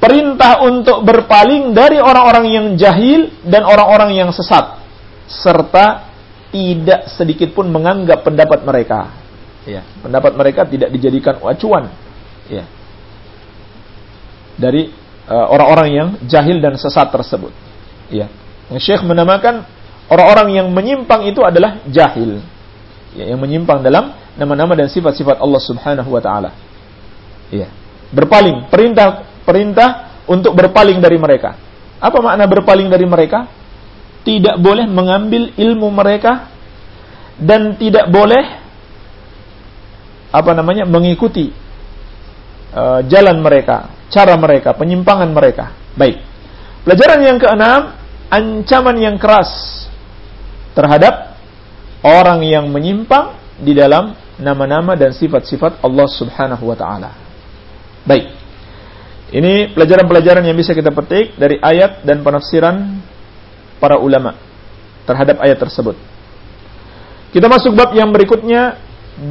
perintah untuk berpaling dari orang-orang yang jahil dan orang-orang yang sesat serta tidak sedikit pun menganggap pendapat mereka. Ya, pendapat mereka tidak dijadikan acuan. Ya. Dari uh, orang-orang uh, yang jahil dan sesat tersebut. Ya. Syekh menamakan orang-orang yang menyimpang itu adalah jahil. Ya, yang menyimpang dalam nama-nama dan sifat-sifat Allah Subhanahu wa taala. Ya. Berpaling, perintah perintah untuk berpaling dari mereka. Apa makna berpaling dari mereka? Tidak boleh mengambil ilmu mereka dan tidak boleh apa namanya mengikuti uh, jalan mereka, cara mereka, penyimpangan mereka. Baik. Pelajaran yang keenam, ancaman yang keras terhadap orang yang menyimpang di dalam nama-nama dan sifat-sifat Allah Subhanahu wa taala. Baik. Ini pelajaran-pelajaran yang bisa kita petik dari ayat dan penafsiran para ulama terhadap ayat tersebut. Kita masuk bab yang berikutnya,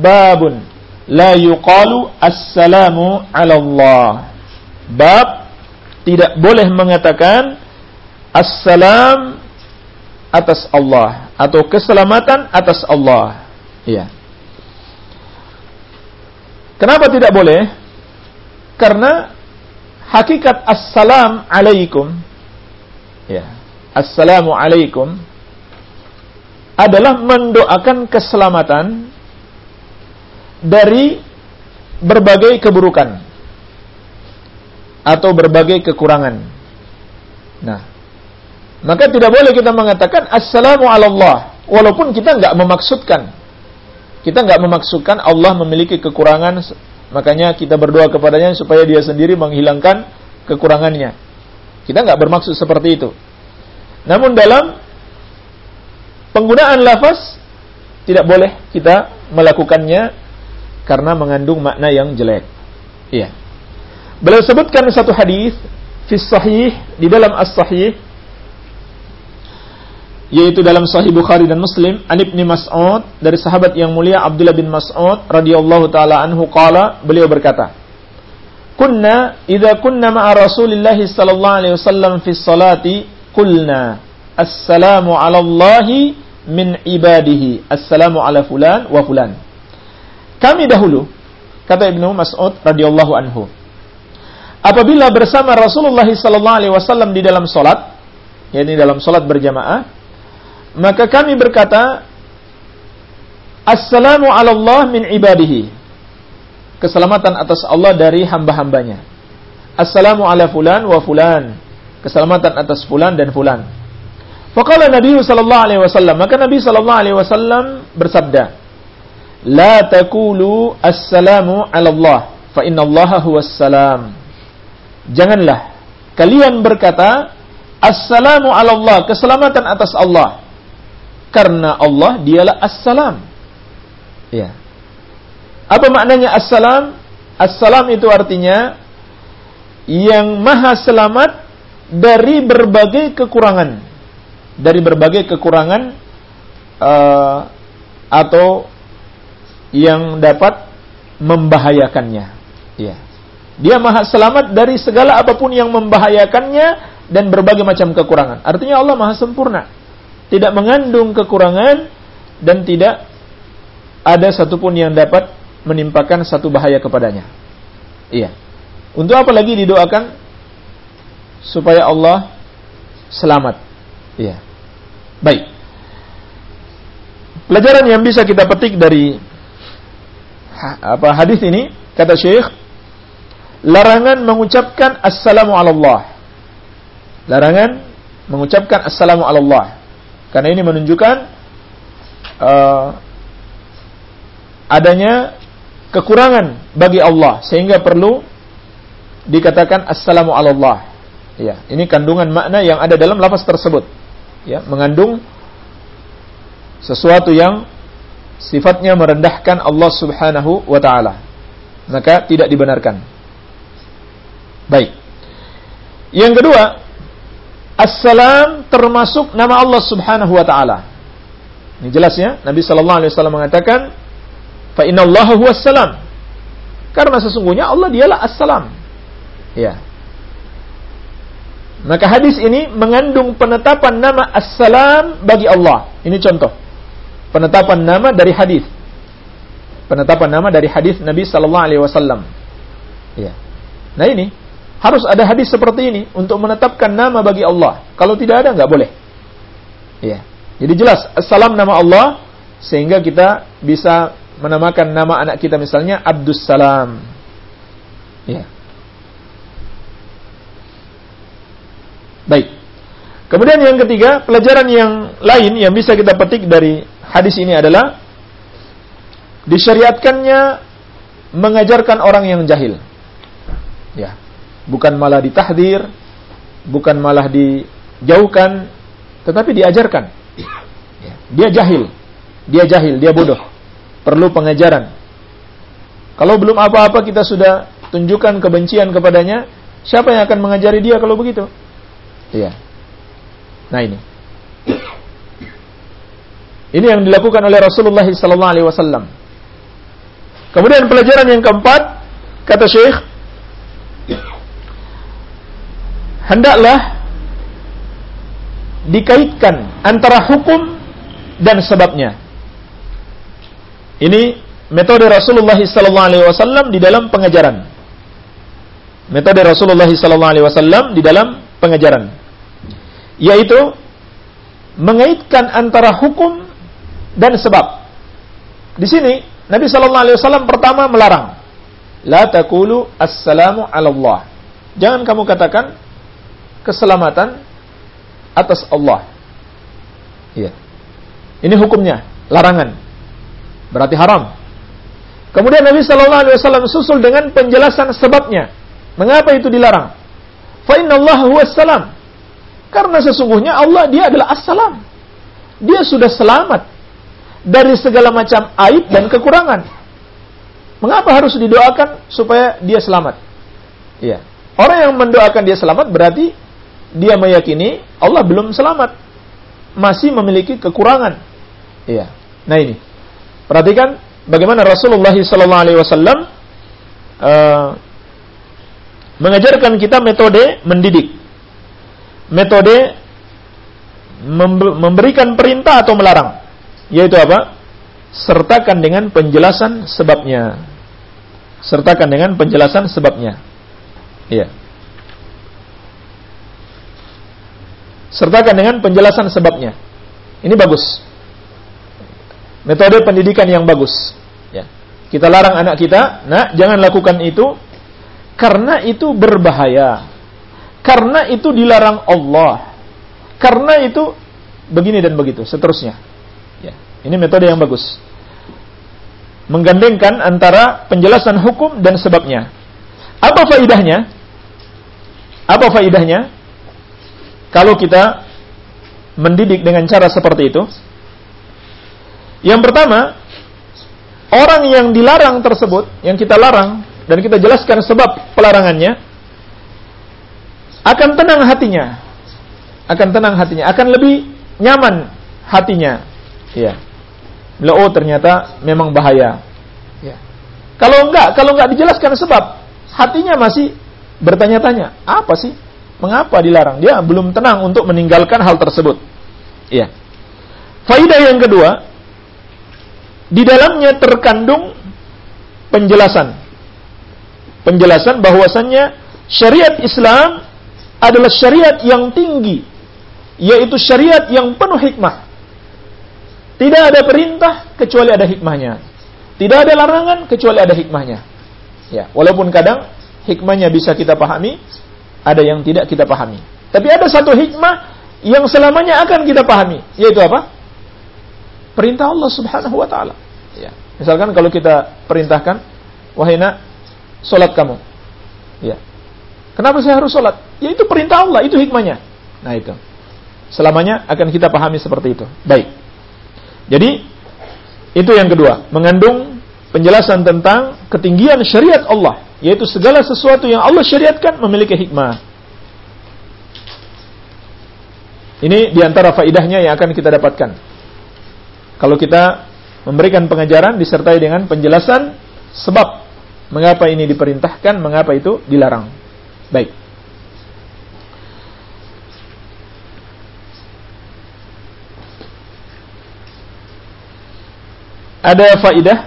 babun la yuqalu assalamu ala Allah. Bab tidak boleh mengatakan assalam atas Allah atau keselamatan atas Allah. Iya. Kenapa tidak boleh? Karena hakikat assalam alaikum ya. Assalamu alaikum adalah mendoakan keselamatan dari berbagai keburukan. atau berbagai kekurangan. Nah, maka tidak boleh kita mengatakan assalamu Allah walaupun kita nggak memaksudkan. Kita nggak memaksudkan Allah memiliki kekurangan, makanya kita berdoa kepadanya supaya dia sendiri menghilangkan kekurangannya. Kita nggak bermaksud seperti itu. Namun dalam penggunaan lafaz tidak boleh kita melakukannya karena mengandung makna yang jelek. Iya. Beliau sebutkan satu hadis fi sahih di dalam as-sahih yaitu dalam Sahih Bukhari dan Muslim an Ibnu Mas'ud dari sahabat yang mulia Abdullah bin Mas'ud radhiyallahu taala anhu qala beliau berkata Kunna idza kunna ma'a Rasulillah sallallahu alaihi wasallam fi salati qulna assalamu 'ala Allahi min ibadihi assalamu 'ala fulan wa fulan Kami dahulu kata Ibnu Mas'ud radhiyallahu anhu apabila bersama Rasulullah sallallahu alaihi wasallam di dalam salat yakni dalam salat berjamaah maka kami berkata Assalamu ala Allah min ibadihi. Keselamatan atas Allah dari hamba-hambanya. Assalamu ala fulan wa fulan. Keselamatan atas fulan dan fulan. Faqala Nabi sallallahu alaihi wasallam maka Nabi sallallahu alaihi wasallam bersabda La takulu assalamu ala Allah fa inna Allah huwas Janganlah kalian berkata Assalamu ala Allah keselamatan atas Allah karena Allah dialah Assalam. Ya. Apa maknanya Assalam? Assalam itu artinya yang maha selamat dari berbagai kekurangan. Dari berbagai kekurangan uh, atau yang dapat membahayakannya. Ya. Dia maha selamat dari segala apa pun yang membahayakannya dan berbagai macam kekurangan. Artinya Allah maha sempurna tidak mengandung kekurangan dan tidak ada satupun yang dapat menimpakan satu bahaya kepadanya. Iya. Untuk apa lagi didoakan supaya Allah selamat. Iya. Baik. Pelajaran yang bisa kita petik dari apa hadis ini kata Syekh larangan mengucapkan assalamu Allah. Larangan mengucapkan assalamu Allah. Karena ini menunjukkan uh, adanya kekurangan bagi Allah sehingga perlu dikatakan assalamu Allah. Ya, ini kandungan makna yang ada dalam lafaz tersebut. Ya, mengandung sesuatu yang sifatnya merendahkan Allah Subhanahu wa taala. Maka tidak dibenarkan. Baik. Yang kedua, Assalam termasuk nama Allah Subhanahu wa taala. Ini jelas ya, Nabi sallallahu alaihi wasallam mengatakan, "Fa innallaha huwas salam." Karena sesungguhnya Allah dialah Assalam. Ya. Maka hadis ini mengandung penetapan nama Assalam bagi Allah. Ini contoh. Penetapan nama dari hadis. Penetapan nama dari hadis Nabi sallallahu alaihi wasallam. Ya. Nah ini harus ada hadis seperti ini untuk menetapkan nama bagi Allah. Kalau tidak ada, nggak boleh. Ya. Jadi jelas, assalam nama Allah, sehingga kita bisa menamakan nama anak kita misalnya Abdus Salam. Ya. Baik. Kemudian yang ketiga, pelajaran yang lain yang bisa kita petik dari hadis ini adalah disyariatkannya mengajarkan orang yang jahil. Ya bukan malah ditahdir, bukan malah dijauhkan, tetapi diajarkan. Ya, dia jahil, dia jahil, dia bodoh, perlu pengajaran. Kalau belum apa-apa kita sudah tunjukkan kebencian kepadanya, siapa yang akan mengajari dia kalau begitu? Iya. Nah ini. Ini yang dilakukan oleh Rasulullah SAW. Kemudian pelajaran yang keempat, kata Syekh, hendaklah dikaitkan antara hukum dan sebabnya. Ini metode Rasulullah SAW di dalam pengajaran. Metode Rasulullah SAW di dalam pengajaran, yaitu mengaitkan antara hukum dan sebab. Di sini Nabi SAW pertama melarang, la takulu assalamu ala Allah Jangan kamu katakan keselamatan atas Allah. Iya. Ini hukumnya, larangan. Berarti haram. Kemudian Nabi Shallallahu Alaihi Wasallam susul dengan penjelasan sebabnya. Mengapa itu dilarang? Fa inna. Karena sesungguhnya Allah dia adalah assalam. Dia sudah selamat dari segala macam aib dan kekurangan. Mengapa harus didoakan supaya dia selamat? Iya. Orang yang mendoakan dia selamat berarti dia meyakini Allah belum selamat. Masih memiliki kekurangan. Iya. Nah ini. Perhatikan bagaimana Rasulullah SAW uh, mengajarkan kita metode mendidik. Metode memberikan perintah atau melarang. Yaitu apa? Sertakan dengan penjelasan sebabnya. Sertakan dengan penjelasan sebabnya. Iya. Sertakan dengan penjelasan sebabnya. Ini bagus. Metode pendidikan yang bagus. Ya. Kita larang anak kita, nah jangan lakukan itu karena itu berbahaya. Karena itu dilarang Allah. Karena itu begini dan begitu, seterusnya. Ya. Ini metode yang bagus. Menggandengkan antara penjelasan hukum dan sebabnya. Apa faidahnya? Apa faidahnya? Kalau kita mendidik dengan cara seperti itu. Yang pertama, orang yang dilarang tersebut, yang kita larang, dan kita jelaskan sebab pelarangannya, akan tenang hatinya. Akan tenang hatinya, akan lebih nyaman hatinya. Ya. oh ternyata memang bahaya. Ya. Kalau enggak, kalau enggak dijelaskan sebab, hatinya masih bertanya-tanya, apa sih? Mengapa dilarang? Dia belum tenang untuk meninggalkan hal tersebut. Iya. Faidah yang kedua, di dalamnya terkandung penjelasan. Penjelasan bahwasannya syariat Islam adalah syariat yang tinggi, yaitu syariat yang penuh hikmah. Tidak ada perintah kecuali ada hikmahnya. Tidak ada larangan kecuali ada hikmahnya. Ya, walaupun kadang hikmahnya bisa kita pahami, ada yang tidak kita pahami. Tapi ada satu hikmah yang selamanya akan kita pahami, yaitu apa? Perintah Allah Subhanahu wa taala. Ya. Misalkan kalau kita perintahkan, wahai nak, salat kamu. Ya. Kenapa saya harus salat? Ya itu perintah Allah, itu hikmahnya. Nah itu. Selamanya akan kita pahami seperti itu. Baik. Jadi itu yang kedua, mengandung penjelasan tentang ketinggian syariat Allah yaitu segala sesuatu yang Allah syariatkan memiliki hikmah. Ini di antara faidahnya yang akan kita dapatkan. Kalau kita memberikan pengajaran disertai dengan penjelasan sebab mengapa ini diperintahkan, mengapa itu dilarang. Baik. Ada faidah,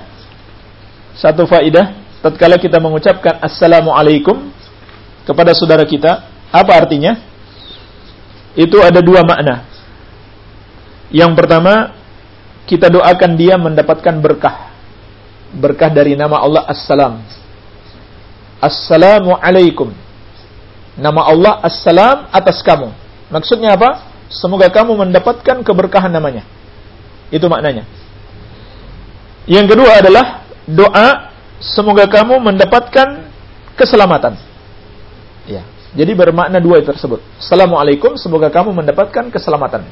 satu faidah tatkala kita mengucapkan assalamualaikum kepada saudara kita, apa artinya? Itu ada dua makna. Yang pertama, kita doakan dia mendapatkan berkah. Berkah dari nama Allah Assalam. Assalamualaikum. Nama Allah Assalam atas kamu. Maksudnya apa? Semoga kamu mendapatkan keberkahan namanya. Itu maknanya. Yang kedua adalah doa semoga kamu mendapatkan keselamatan. Ya. Jadi bermakna dua itu tersebut. Assalamualaikum, semoga kamu mendapatkan keselamatan.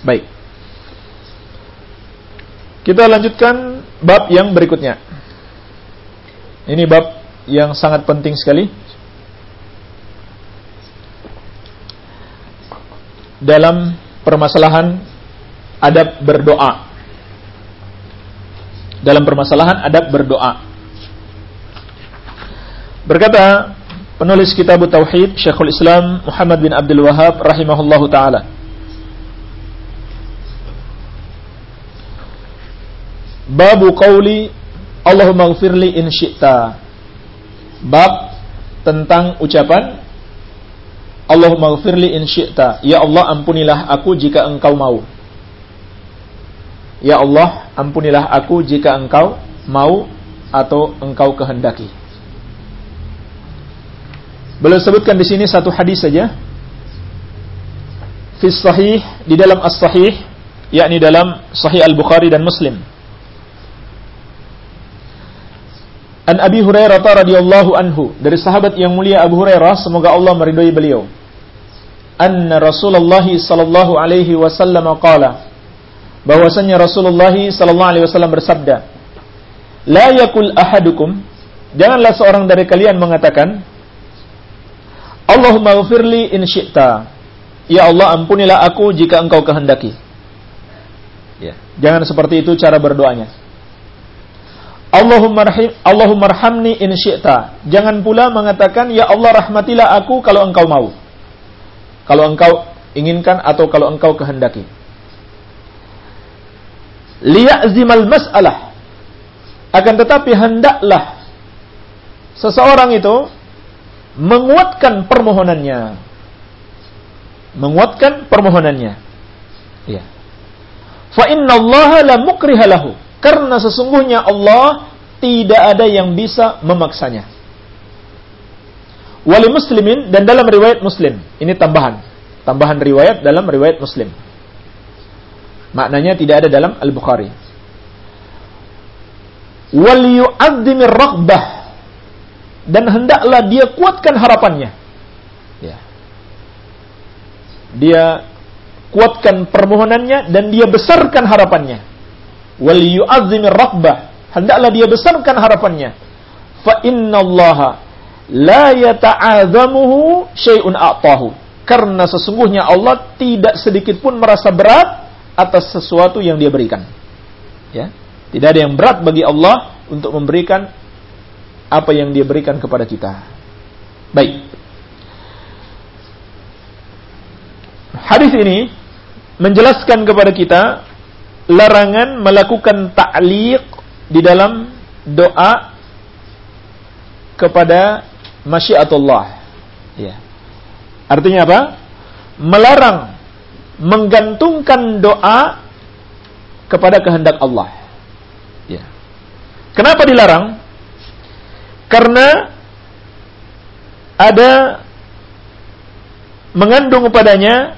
Baik. Kita lanjutkan bab yang berikutnya. Ini bab yang sangat penting sekali. Dalam permasalahan adab berdoa. Dalam permasalahan adab berdoa. Berkata penulis kitab Tauhid Syekhul Islam Muhammad bin Abdul Wahab rahimahullahu taala. Babu qauli Allahumma gfirli in syi'ta. Bab tentang ucapan Allahumma gfirli in syi'ta. Ya Allah ampunilah aku jika engkau mau. Ya Allah ampunilah aku jika engkau mau atau engkau kehendaki. Beliau sebutkan di sini satu hadis saja. Fi sahih di dalam as-sahih yakni dalam sahih Al-Bukhari dan Muslim. An Abi Hurairah radhiyallahu anhu dari sahabat yang mulia Abu Hurairah semoga Allah meridhai beliau. Anna Rasulullah sallallahu alaihi wasallam qala bahwasanya Rasulullah sallallahu alaihi wasallam bersabda La yakul ahadukum janganlah seorang dari kalian mengatakan Allahumma ghafirli in syi'ta. Ya Allah, ampunilah aku jika engkau kehendaki. Ya, jangan seperti itu cara berdoanya. Allahumma rahim, Allahumma arhamni in syi'ta. Jangan pula mengatakan ya Allah rahmatilah aku kalau engkau mau. Kalau engkau inginkan atau kalau engkau kehendaki. Liya'zimal mas'alah. Akan tetapi hendaklah seseorang itu menguatkan permohonannya. Menguatkan permohonannya. Ya. Fa inna Allah la mukrihalahu. Karena sesungguhnya Allah tidak ada yang bisa memaksanya. Wali muslimin dan dalam riwayat muslim. Ini tambahan. Tambahan riwayat dalam riwayat muslim. Maknanya tidak ada dalam Al-Bukhari. Wal dan hendaklah dia kuatkan harapannya. Ya. Dia kuatkan permohonannya dan dia besarkan harapannya. Wal. Hendaklah dia besarkan harapannya. Fa inna Allah la yata'azamuhu syai'un a'tahu. Karena sesungguhnya Allah tidak sedikit pun merasa berat atas sesuatu yang dia berikan. Ya. Tidak ada yang berat bagi Allah untuk memberikan apa yang dia berikan kepada kita. Baik. Hadis ini menjelaskan kepada kita larangan melakukan ta'liq di dalam doa kepada masyiatullah. Ya. Artinya apa? Melarang menggantungkan doa kepada kehendak Allah. Ya. Kenapa dilarang? Karena ada mengandung padanya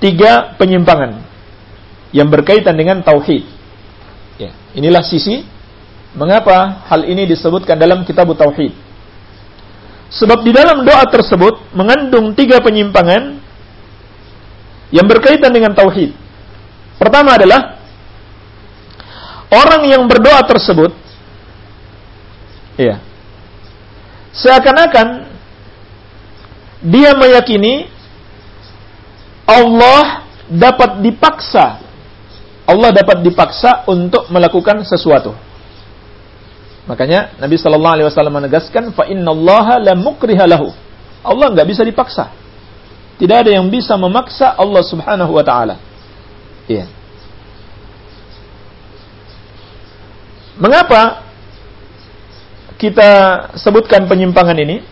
tiga penyimpangan yang berkaitan dengan tauhid. Ya, inilah sisi mengapa hal ini disebutkan dalam kitab tauhid. Sebab di dalam doa tersebut mengandung tiga penyimpangan yang berkaitan dengan tauhid. Pertama adalah orang yang berdoa tersebut ya, Seakan-akan dia meyakini Allah dapat dipaksa. Allah dapat dipaksa untuk melakukan sesuatu. Makanya Nabi Shallallahu Alaihi Wasallam menegaskan, fa inna Allah la mukrihalahu. Allah nggak bisa dipaksa. Tidak ada yang bisa memaksa Allah Subhanahu Wa Taala. Iya. Mengapa kita sebutkan penyimpangan ini?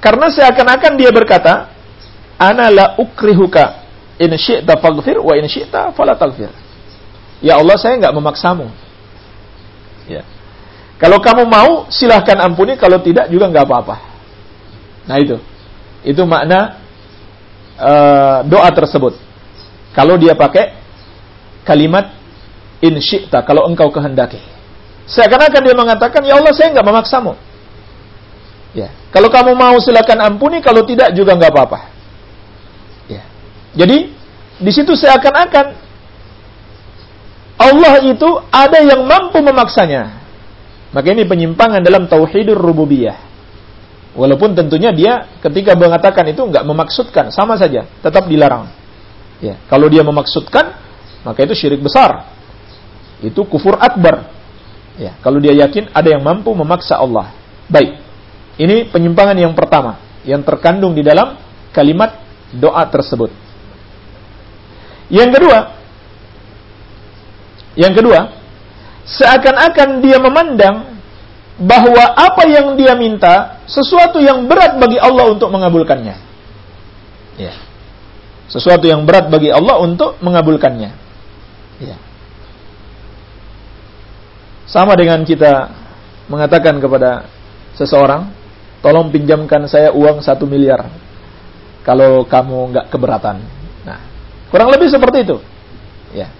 Karena seakan-akan dia berkata ana la ukrihuka in syi'ta faghfir wa in syi'ta fala ya Allah saya nggak memaksamu. Ya. Kalau kamu mau silahkan ampuni. Kalau tidak juga nggak apa-apa. Nah itu. Itu makna uh, doa tersebut kalau dia pakai kalimat in syi'ta kalau engkau kehendaki Seakan-akan dia mengatakan, ya Allah saya nggak memaksamu. Ya, kalau kamu mau silakan ampuni, kalau tidak juga nggak apa-apa. Ya, jadi di situ seakan-akan Allah itu ada yang mampu memaksanya. Maka ini penyimpangan dalam tauhidur rububiyah. Walaupun tentunya dia ketika mengatakan itu nggak memaksudkan, sama saja, tetap dilarang. Ya, kalau dia memaksudkan, maka itu syirik besar. Itu kufur akbar. Ya, kalau dia yakin ada yang mampu memaksa Allah. Baik. Ini penyimpangan yang pertama yang terkandung di dalam kalimat doa tersebut. Yang kedua, yang kedua, seakan-akan dia memandang bahwa apa yang dia minta sesuatu yang berat bagi Allah untuk mengabulkannya. Ya. Sesuatu yang berat bagi Allah untuk mengabulkannya. Ya. Sama dengan kita mengatakan kepada seseorang, tolong pinjamkan saya uang satu miliar. Kalau kamu nggak keberatan. Nah, kurang lebih seperti itu. Ya.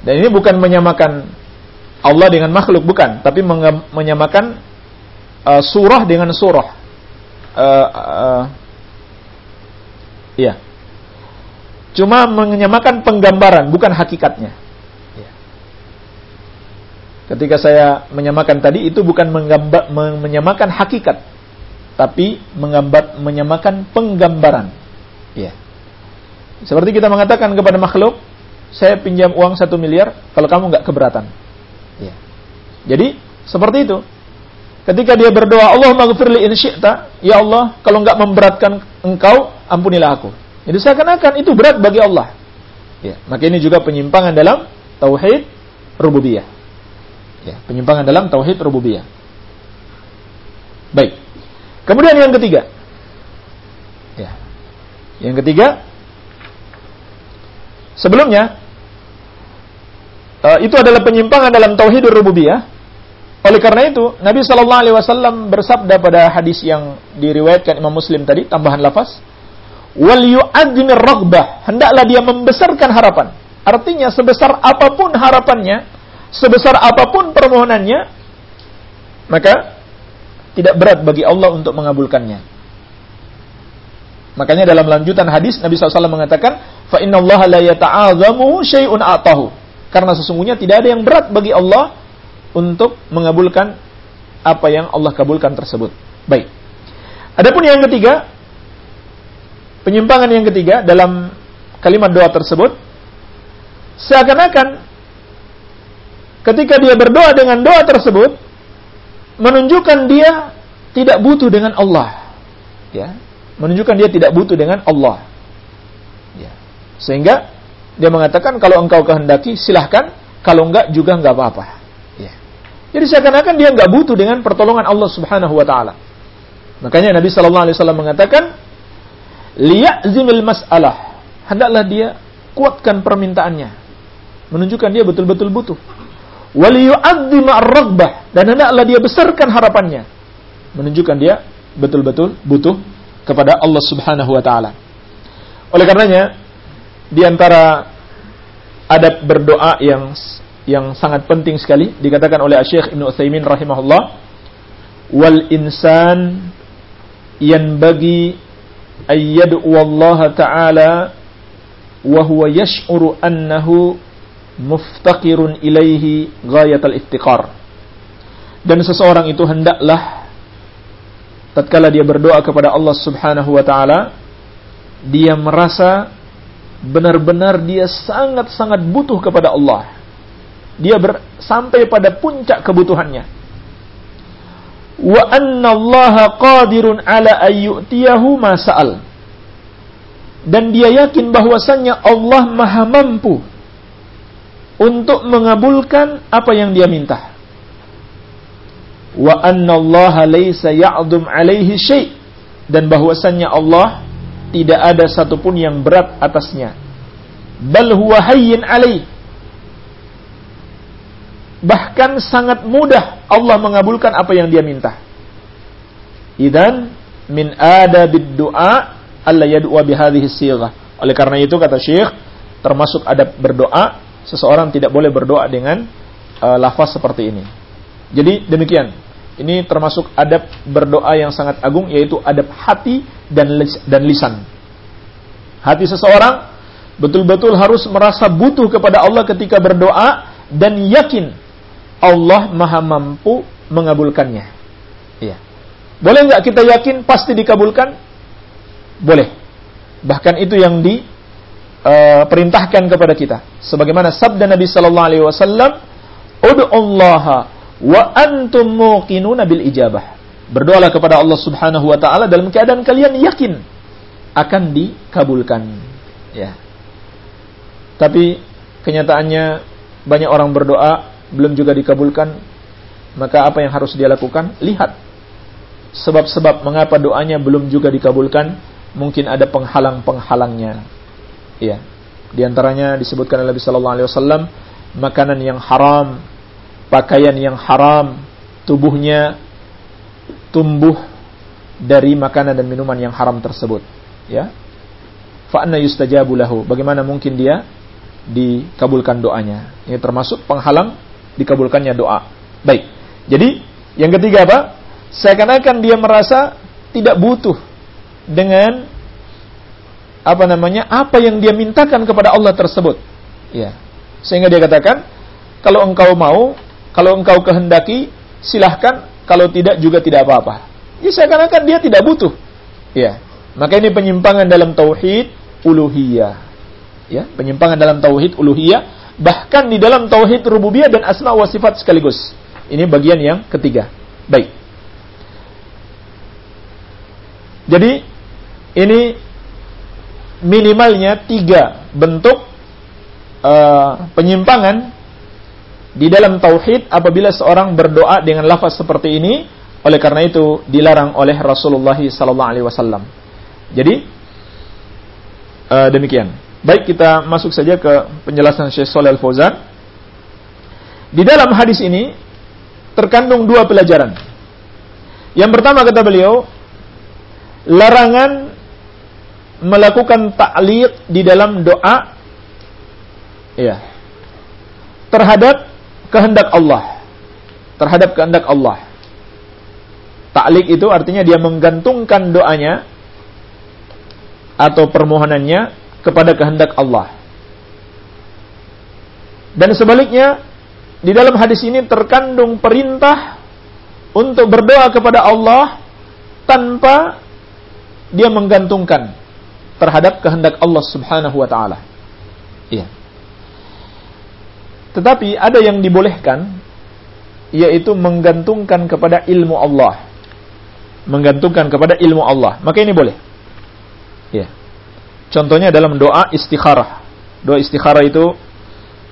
Dan ini bukan menyamakan Allah dengan makhluk, bukan. Tapi menyamakan uh, surah dengan surah. Uh, uh, ya. Cuma menyamakan penggambaran, bukan hakikatnya. Ketika saya menyamakan tadi itu bukan menggambar, menyamakan hakikat, tapi menggambar, menyamakan penggambaran. Ya. Seperti kita mengatakan kepada makhluk, saya pinjam uang satu miliar, kalau kamu nggak keberatan. Ya. Jadi seperti itu. Ketika dia berdoa, Allah maghfirli in syi'ta, ya Allah, kalau nggak memberatkan engkau, ampunilah aku. Jadi seakan-akan itu berat bagi Allah. Ya, maka ini juga penyimpangan dalam tauhid rububiyah. Ya, penyimpangan dalam tauhid rububiyah. Baik. Kemudian yang ketiga. Ya. Yang ketiga sebelumnya uh, itu adalah penyimpangan dalam tauhid rububiyah. Oleh karena itu, Nabi Shallallahu alaihi wasallam bersabda pada hadis yang diriwayatkan Imam Muslim tadi, tambahan lafaz, "Wal yu'adzimir raghbah." Hendaklah dia membesarkan harapan. Artinya sebesar apa pun harapannya, sebesar apa pun permohonannya, maka tidak berat bagi Allah untuk mengabulkannya. Makanya dalam lanjutan hadis Nabi SAW mengatakan, "Fa inna Allah la yata'azamu syai'un atahu." Karena sesungguhnya tidak ada yang berat bagi Allah untuk mengabulkan apa yang Allah kabulkan tersebut. Baik. Adapun yang ketiga, penyimpangan yang ketiga dalam kalimat doa tersebut seakan-akan ketika dia berdoa dengan doa tersebut menunjukkan dia tidak butuh dengan Allah. Ya, menunjukkan dia tidak butuh dengan Allah. Ya. Sehingga dia mengatakan kalau engkau kehendaki silahkan, kalau enggak juga enggak apa-apa. Ya. Jadi seakan-akan dia enggak butuh dengan pertolongan Allah Subhanahu wa taala. Makanya Nabi sallallahu alaihi wasallam mengatakan liya'zimil mas'alah. Hendaklah dia kuatkan permintaannya. Menunjukkan dia betul-betul butuh waliyu'adzima ar-raghbah dan hendaklah dia besarkan harapannya menunjukkan dia betul-betul butuh kepada Allah Subhanahu wa taala. Oleh karenanya di antara adab berdoa yang yang sangat penting sekali dikatakan oleh Syekh Ibnu Utsaimin rahimahullah wal insan yanbaghi ayyad'u Allah taala wa huwa yash'uru annahu muftaqirun ilaihi ghayatal iftiqar. Dan seseorang itu hendaklah tatkala dia berdoa kepada Allah Subhanahu wa taala dia merasa benar-benar dia sangat-sangat butuh kepada Allah. Dia ber, sampai pada puncak kebutuhannya. Wa anna Allah qadirun ala ayyutiyahu ma. Dan dia yakin bahwasannya Allah Maha mampu untuk mengabulkan apa yang dia minta. Wa anna Allah laysa ya'dum alaihi dan bahwasannya Allah tidak ada satupun yang berat atasnya. Bal huwa hayyin alaih. Bahkan sangat mudah Allah mengabulkan apa yang dia minta. Idan min adabid du'a alla yad'a bihadhihi sighah. Oleh karena itu kata Syekh termasuk adab berdoa seseorang tidak boleh berdoa dengan uh, lafaz seperti ini. Jadi demikian. Ini termasuk adab berdoa yang sangat agung yaitu adab hati dan dan lisan. Hati seseorang betul-betul harus merasa butuh kepada Allah ketika berdoa dan yakin Allah Maha mampu mengabulkannya. Iya. Boleh nggak kita yakin pasti dikabulkan? Boleh. Bahkan itu yang di uh, perintahkan kepada kita. Sebagaimana sabda Nabi sallallahu alaihi wasallam, "Ud'ullaha wa antum muqinuna bil ijabah." Berdoalah kepada Allah Subhanahu wa taala dalam keadaan kalian yakin akan dikabulkan. Ya. Tapi kenyataannya banyak orang berdoa belum juga dikabulkan. Maka apa yang harus dia lakukan? Lihat sebab-sebab mengapa doanya belum juga dikabulkan. Mungkin ada penghalang-penghalangnya. Iya. Di antaranya disebutkan oleh Nabi sallallahu alaihi wasallam makanan yang haram, pakaian yang haram, tubuhnya tumbuh dari makanan dan minuman yang haram tersebut. Ya. Fa anna yustajabu lahu. Bagaimana mungkin dia dikabulkan doanya? Ini termasuk penghalang dikabulkannya doa. Baik. Jadi, yang ketiga apa? Seakan-akan dia merasa tidak butuh dengan apa namanya? apa yang dia mintakan kepada Allah tersebut. Ya. Sehingga dia katakan, kalau engkau mau, kalau engkau kehendaki, silahkan, kalau tidak juga tidak apa-apa. Ya seakan-akan dia tidak butuh. Ya. Maka ini penyimpangan dalam tauhid uluhiyah. Ya, penyimpangan dalam tauhid uluhiyah bahkan di dalam tauhid rububiyah dan asma wa sifat sekaligus. Ini bagian yang ketiga. Baik. Jadi ini minimalnya tiga bentuk uh, penyimpangan di dalam tauhid apabila seorang berdoa dengan lafaz seperti ini oleh karena itu dilarang oleh Rasulullah sallallahu alaihi wasallam. Jadi uh, demikian. Baik kita masuk saja ke penjelasan Syekh Shalal Fauzan. Di dalam hadis ini terkandung dua pelajaran. Yang pertama kata beliau, larangan melakukan ta'liq di dalam doa ya terhadap kehendak Allah. Terhadap kehendak Allah. Ta'liq itu artinya dia menggantungkan doanya atau permohonannya kepada kehendak Allah. Dan sebaliknya, di dalam hadis ini terkandung perintah untuk berdoa kepada Allah tanpa dia menggantungkan terhadap kehendak Allah Subhanahu wa taala. Iya. Tetapi ada yang dibolehkan yaitu menggantungkan kepada ilmu Allah menggantungkan kepada ilmu Allah. Maka ini boleh. Ya. Contohnya dalam doa istikharah. Doa istikharah itu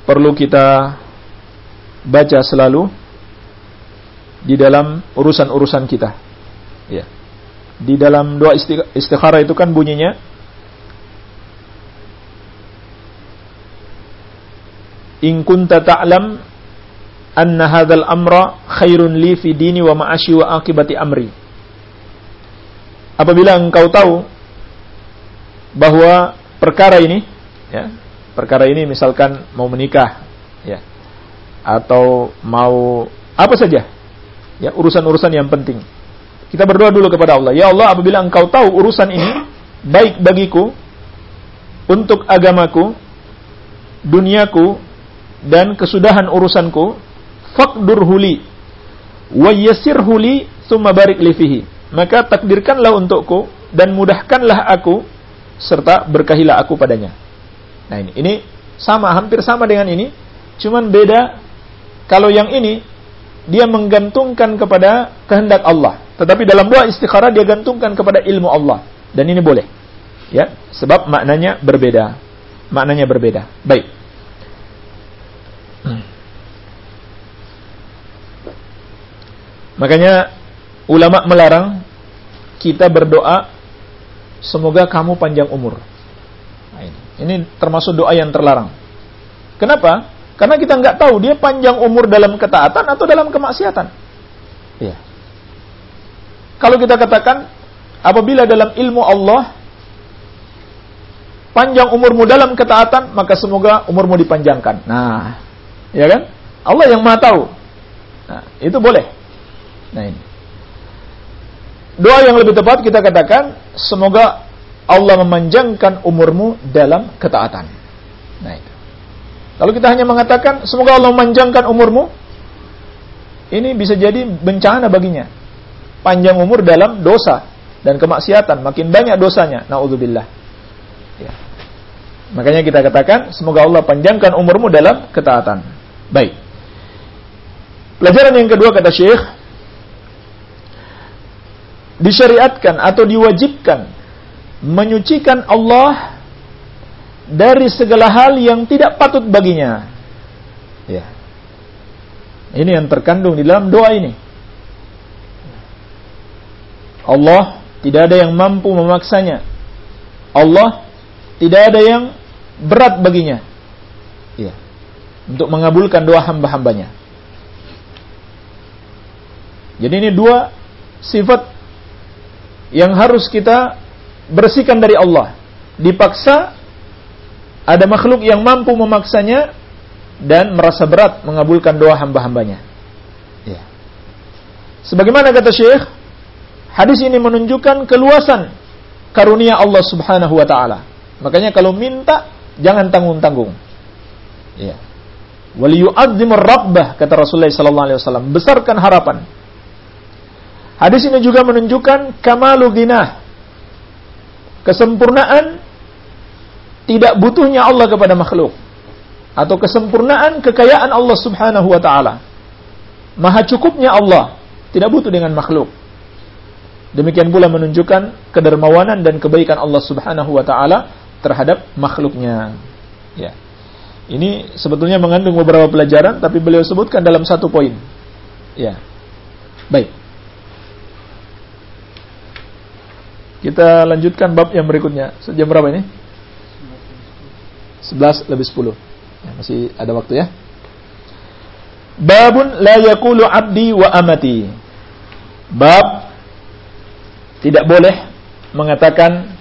perlu kita baca selalu di dalam urusan-urusan kita. Ya. Di dalam doa istikharah itu kan bunyinya In kunta ta'lam anna hadzal amra khairun li fi dini wa ma'ashi wa akibati amri apabila engkau tahu bahwa perkara ini ya perkara ini misalkan mau menikah ya atau mau apa saja ya urusan-urusan yang penting. Kita berdoa dulu kepada Allah. Ya Allah apabila engkau tahu urusan ini baik bagiku untuk agamaku duniaku dan kesudahan urusanku faqdur huli wa yassir huli maka takdirkanlah untukku dan mudahkanlah aku serta berkahilah aku padanya. Nah ini, ini sama, hampir sama dengan ini, cuman beda kalau yang ini dia menggantungkan kepada kehendak Allah, tetapi dalam doa istikharah dia gantungkan kepada ilmu Allah dan ini boleh. Ya, sebab maknanya berbeda. Maknanya berbeda. Baik. Makanya ulama melarang kita berdoa semoga kamu panjang umur. Nah, ini. ini termasuk doa yang terlarang. Kenapa? Karena kita nggak tahu dia panjang umur dalam ketaatan atau dalam kemaksiatan. Ya. Kalau kita katakan apabila dalam ilmu Allah panjang umurmu dalam ketaatan maka semoga umurmu dipanjangkan. Nah, ya kan? Allah yang Maha tahu. Nah, itu boleh. Nah, ini. Doa yang lebih tepat kita katakan, semoga Allah memanjangkan umurmu dalam ketaatan. Nah itu. Kalau kita hanya mengatakan, semoga Allah memanjangkan umurmu, ini bisa jadi bencana baginya. Panjang umur dalam dosa dan kemaksiatan, makin banyak dosanya. Naudzubillah. Ya. Makanya kita katakan, semoga Allah panjangkan umurmu dalam ketaatan. Baik. Pelajaran yang kedua kata Syekh, disyariatkan atau diwajibkan menyucikan Allah dari segala hal yang tidak patut baginya. Ya. Ini yang terkandung di dalam doa ini. Allah tidak ada yang mampu memaksanya. Allah tidak ada yang berat baginya. Ya. Untuk mengabulkan doa hamba-hambanya. Jadi ini dua sifat yang harus kita bersihkan dari Allah. Dipaksa ada makhluk yang mampu memaksanya dan merasa berat mengabulkan doa hamba-hambanya. Ya. Sebagaimana kata Syekh, hadis ini menunjukkan keluasan karunia Allah Subhanahu wa taala. Makanya kalau minta jangan tanggung-tanggung. Ya. Wal yu'azzimur rabbah kata Rasulullah sallallahu alaihi wasallam, besarkan harapan. Hadis ini juga menunjukkan kamalu ginah. Kesempurnaan tidak butuhnya Allah kepada makhluk atau kesempurnaan kekayaan Allah Subhanahu wa taala. Maha cukupnya Allah, tidak butuh dengan makhluk. Demikian pula menunjukkan kedermawanan dan kebaikan Allah Subhanahu wa taala terhadap makhluknya. Ya. Ini sebetulnya mengandung beberapa pelajaran tapi beliau sebutkan dalam satu poin. Ya. Baik. Kita lanjutkan bab yang berikutnya. Sejam berapa ini? 11 lebih 10. Ya, masih ada waktu ya. Babun la yakulu abdi wa amati. Bab tidak boleh mengatakan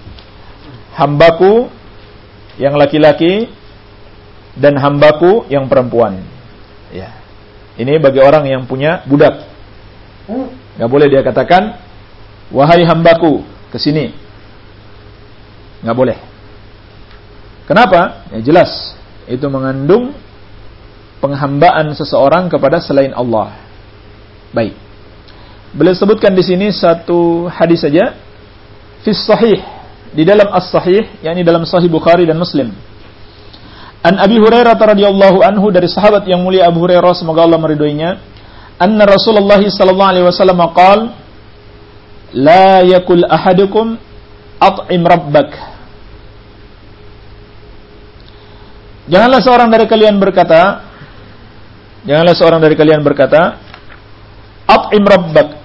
hambaku yang laki-laki dan hambaku yang perempuan. Ya. Ini bagi orang yang punya budak. Gak boleh dia katakan, wahai hambaku, ke sini. Nggak boleh. Kenapa? Ya jelas, itu mengandung penghambaan seseorang kepada selain Allah. Baik. Beliau sebutkan di sini satu hadis saja. Fis sahih. Di dalam as-sahih, yakni dalam sahih Bukhari dan Muslim. An Abi Hurairah radhiyallahu anhu dari sahabat yang mulia Abu Hurairah semoga Allah meridhoinya, anna Rasulullah sallallahu alaihi wasallam qaal La yakul ahadukum at'im rabbak. Janganlah seorang dari kalian berkata, janganlah seorang dari kalian berkata, at'im rabbak.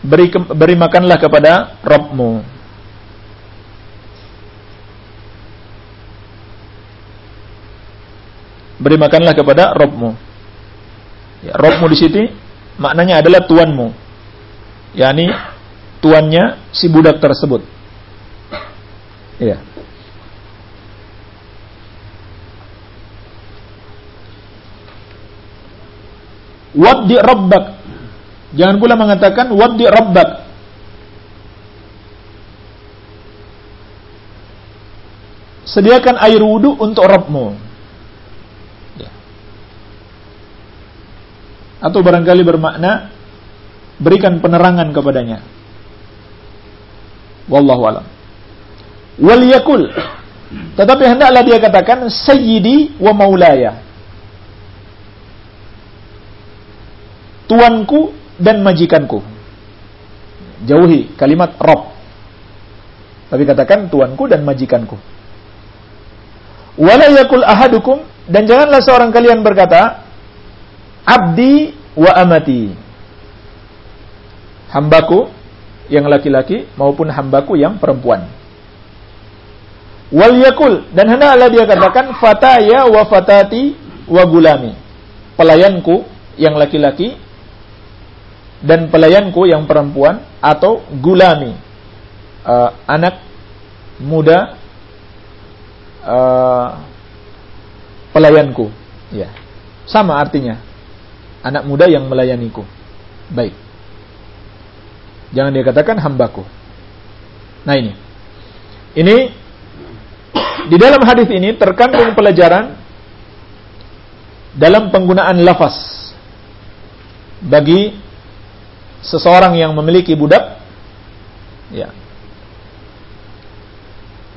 Beri, beri makanlah kepada Rabbmu. Beri makanlah kepada Rabbmu. Ya, Rabbmu di sini maknanya adalah tuanmu. yakni tuannya si budak tersebut. Iya. Waddi rabbak. Jangan pula mengatakan waddi rabbak. Sediakan air wudhu untuk Rabbmu. Ya. Atau barangkali bermakna berikan penerangan kepadanya. Wallahu alam. Wal yakul. Tetapi hendaklah dia katakan sayyidi wa maulaya. Tuanku dan majikanku. Jauhi kalimat Rob. Tapi katakan tuanku dan majikanku. Wala yakul ahadukum dan janganlah seorang kalian berkata abdi wa amati. Hambaku yang laki-laki maupun hambaku yang perempuan. Wal yakul dan hendaklah dia katakan fataya wa fatati wa gulami. Pelayanku yang laki-laki dan pelayanku yang perempuan atau gulami. Uh, anak muda uh, pelayanku. Ya. Sama artinya. Anak muda yang melayaniku. Baik Jangan dia katakan hambaku. Nah ini. Ini di dalam hadis ini terkandung pelajaran dalam penggunaan lafaz bagi seseorang yang memiliki budak ya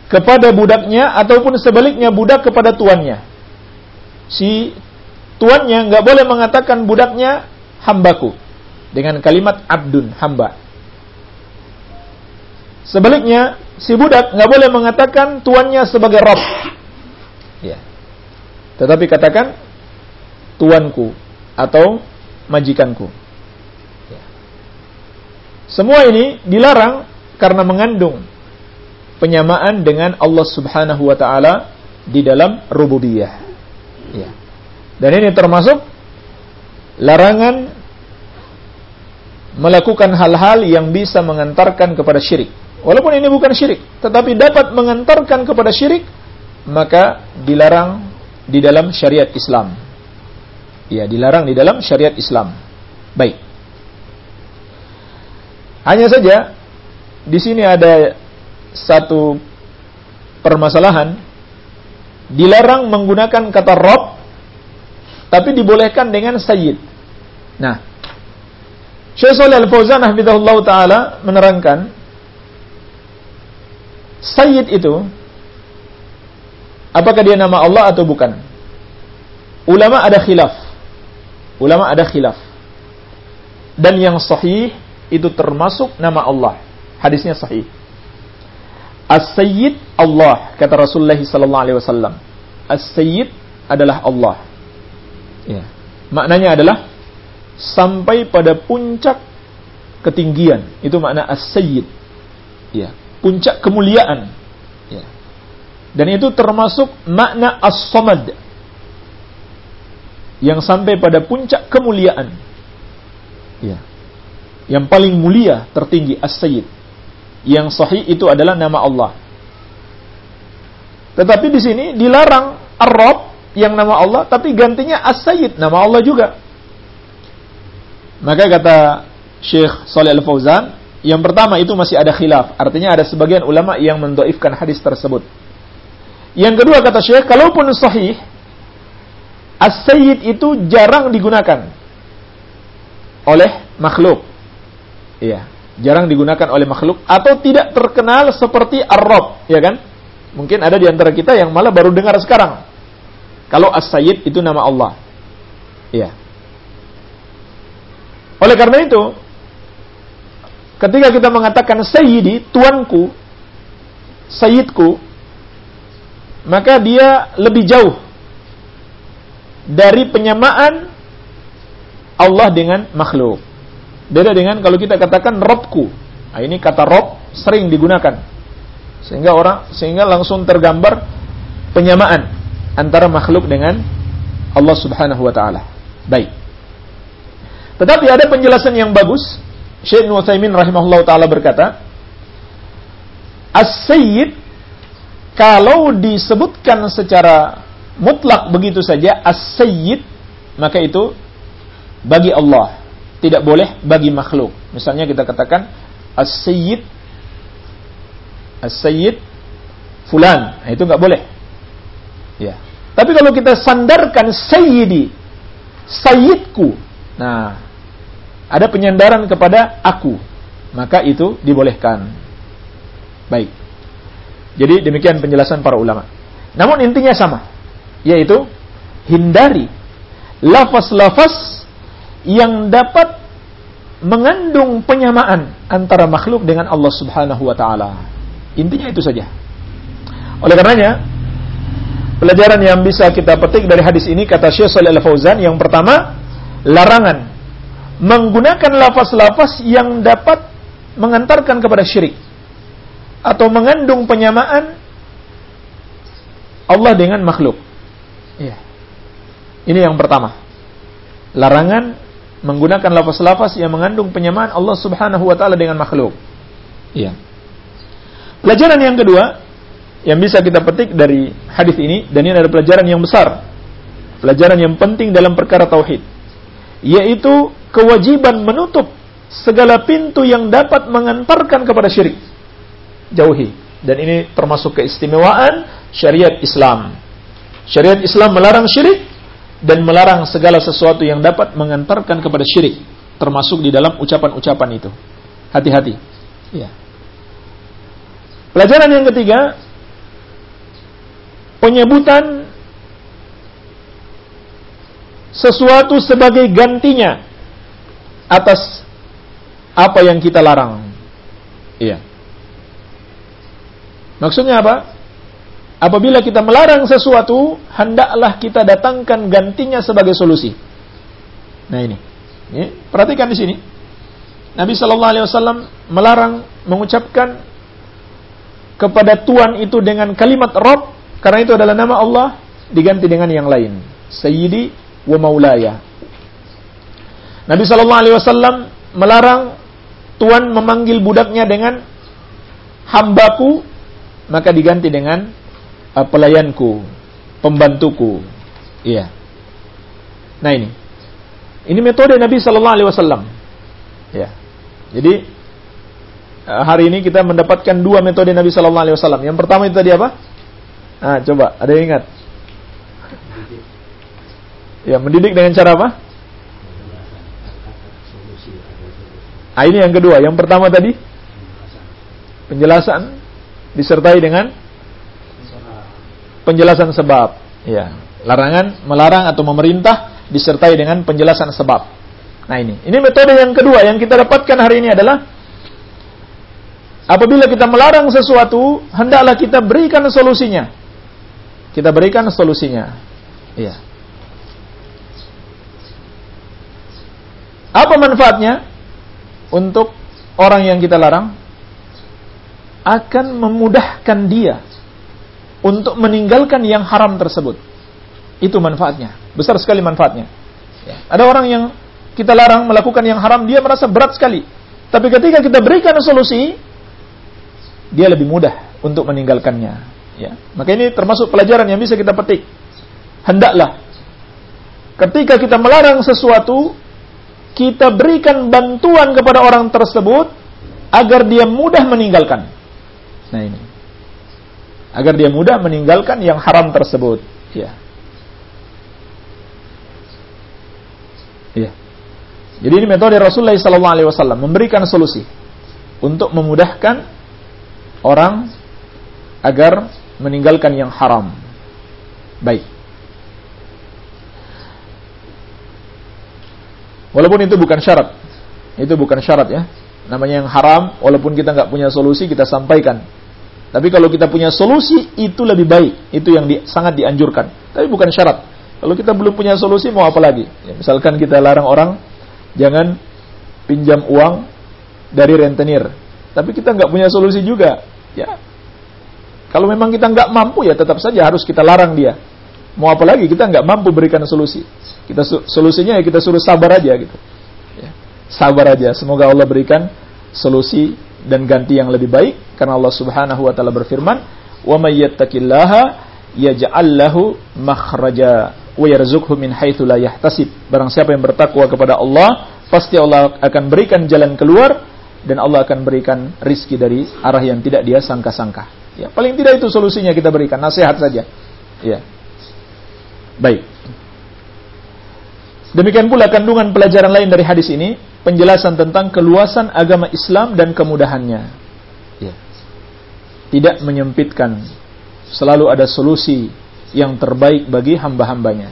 kepada budaknya ataupun sebaliknya budak kepada tuannya si tuannya nggak boleh mengatakan budaknya hambaku dengan kalimat abdun hamba Sebaliknya, si budak nggak boleh mengatakan tuannya sebagai Rob. Ya. Tetapi katakan tuanku atau majikanku. Ya. Semua ini dilarang karena mengandung penyamaan dengan Allah Subhanahu wa taala di dalam rububiyah. Ya. Dan ini termasuk larangan melakukan hal-hal yang bisa mengantarkan kepada syirik. Walaupun ini bukan syirik, tetapi dapat mengantarkan kepada syirik, maka dilarang di dalam syariat Islam. Ya, dilarang di dalam syariat Islam. Baik. Hanya saja di sini ada satu permasalahan dilarang menggunakan kata Rob tapi dibolehkan dengan Sayyid. Nah, Syekh Shalih Al-Fauzan hafizahullah taala menerangkan Sayyid itu apakah dia nama Allah atau bukan? Ulama ada khilaf. Ulama ada khilaf. Dan yang sahih itu termasuk nama Allah. Hadisnya sahih. As-Sayyid Allah kata Rasulullah sallallahu alaihi wasallam. As-Sayyid adalah Allah. Ya. Maknanya adalah sampai pada puncak ketinggian. Itu makna as-sayyid. Ya, puncak kemuliaan. Ya. Dan itu termasuk makna as-samad. Yang sampai pada puncak kemuliaan. Ya. Yang paling mulia, tertinggi as-sayyid. Yang sahih itu adalah nama Allah. Tetapi di sini dilarang ar yang nama Allah tapi gantinya as-sayyid nama Allah juga. Maka kata Syekh Saleh Al-Fauzan, yang pertama itu masih ada khilaf. Artinya ada sebagian ulama yang mendoifkan hadis tersebut. Yang kedua kata Syekh, kalaupun sahih, as-sayyid itu jarang digunakan oleh makhluk. Iya, jarang digunakan oleh makhluk atau tidak terkenal seperti ar-rob, ya kan? Mungkin ada di antara kita yang malah baru dengar sekarang. Kalau as-sayyid itu nama Allah. Iya. Oleh karena itu, ketika kita mengatakan sayyidi, tuanku, sayyidku, maka dia lebih jauh dari penyamaan Allah dengan makhluk. Beda dengan kalau kita katakan robku. Nah, ini kata rob sering digunakan. Sehingga orang sehingga langsung tergambar penyamaan antara makhluk dengan Allah Subhanahu wa taala. Baik. Tetapi ada penjelasan yang bagus. Syekh Nuthaimin rahimahullah taala berkata, As-Sayyid kalau disebutkan secara mutlak begitu saja As-Sayyid maka itu bagi Allah, tidak boleh bagi makhluk. Misalnya kita katakan As-Sayyid As-Sayyid fulan, nah, itu nggak boleh. Ya. Tapi kalau kita sandarkan Sayyidi, Sayyidku, Nah, ada penyandaran kepada aku, maka itu dibolehkan. Baik. Jadi demikian penjelasan para ulama. Namun intinya sama, yaitu hindari lafaz-lafaz yang dapat mengandung penyamaan antara makhluk dengan Allah Subhanahu wa taala. Intinya itu saja. Oleh karenanya, pelajaran yang bisa kita petik dari hadis ini kata Syekh Shalih Al-Fauzan yang pertama, larangan menggunakan lafaz-lafaz yang dapat mengantarkan kepada syirik atau mengandung penyamaan Allah dengan makhluk. Ya. Ini yang pertama. Larangan menggunakan lafaz-lafaz yang mengandung penyamaan Allah Subhanahu wa taala dengan makhluk. Iya. Pelajaran yang kedua yang bisa kita petik dari hadis ini dan ini adalah pelajaran yang besar. Pelajaran yang penting dalam perkara tauhid yaitu kewajiban menutup segala pintu yang dapat mengantarkan kepada syirik. Jauhi. Dan ini termasuk keistimewaan syariat Islam. Syariat Islam melarang syirik dan melarang segala sesuatu yang dapat mengantarkan kepada syirik, termasuk di dalam ucapan-ucapan itu. Hati-hati. Ya. Pelajaran yang ketiga, penyebutan sesuatu sebagai gantinya atas apa yang kita larang. Iya. Maksudnya apa? Apabila kita melarang sesuatu, hendaklah kita datangkan gantinya sebagai solusi. Nah ini, ini perhatikan di sini. Nabi Shallallahu Alaihi Wasallam melarang mengucapkan kepada Tuhan itu dengan kalimat Rob, karena itu adalah nama Allah diganti dengan yang lain. Sayyidi wa maulaya. Nabi Shallallahu Alaihi Wasallam melarang tuan memanggil budaknya dengan hambaku, maka diganti dengan uh, pelayanku, pembantuku. Iya. Nah ini, ini metode Nabi Sallallahu Alaihi Wasallam. Ya. Jadi uh, hari ini kita mendapatkan dua metode Nabi Sallallahu Alaihi Wasallam. Yang pertama itu tadi apa? Ah, coba, ada yang ingat? Ya, mendidik dengan cara apa? Ah, ini yang kedua. Yang pertama tadi penjelasan disertai dengan penjelasan sebab. Ya, larangan, melarang atau memerintah disertai dengan penjelasan sebab. Nah ini, ini metode yang kedua yang kita dapatkan hari ini adalah apabila kita melarang sesuatu, hendaklah kita berikan solusinya. Kita berikan solusinya. Iya. Apa manfaatnya untuk orang yang kita larang? Akan memudahkan dia untuk meninggalkan yang haram tersebut. Itu manfaatnya. Besar sekali manfaatnya. Ya. Ada orang yang kita larang melakukan yang haram, dia merasa berat sekali. Tapi ketika kita berikan solusi, dia lebih mudah untuk meninggalkannya. Ya. Maka ini termasuk pelajaran yang bisa kita petik. Hendaklah ketika kita melarang sesuatu, kita berikan bantuan kepada orang tersebut agar dia mudah meninggalkan. Nah ini. Agar dia mudah meninggalkan yang haram tersebut. Ya. Ya. Jadi ini metode Rasulullah SAW memberikan solusi untuk memudahkan orang agar meninggalkan yang haram. Baik. Walaupun itu bukan syarat. Itu bukan syarat ya. Namanya yang haram, walaupun kita nggak punya solusi, kita sampaikan. Tapi kalau kita punya solusi, itu lebih baik. Itu yang di, sangat dianjurkan. Tapi bukan syarat. Kalau kita belum punya solusi, mau apa lagi? Ya, misalkan kita larang orang, jangan pinjam uang dari rentenir. Tapi kita nggak punya solusi juga. Ya, kalau memang kita nggak mampu ya tetap saja harus kita larang dia. Mau apa lagi? Kita nggak mampu berikan solusi. Kita solusinya ya kita suruh sabar aja gitu. Ya, sabar aja. Semoga Allah berikan solusi dan ganti yang lebih baik karena Allah Subhanahu wa taala berfirman, "Wa may yattaqillaha yaj'al lahu makhraja wa yarzuqhu min haitsu la yahtasib." Barang siapa yang bertakwa kepada Allah, pasti Allah akan berikan jalan keluar dan Allah akan berikan rizki dari arah yang tidak dia sangka-sangka. Ya, paling tidak itu solusinya kita berikan, nasihat saja. Ya. Baik. Demikian pula kandungan pelajaran lain dari hadis ini, penjelasan tentang keluasan agama Islam dan kemudahannya. Ya. Tidak menyempitkan, selalu ada solusi yang terbaik bagi hamba-hambanya.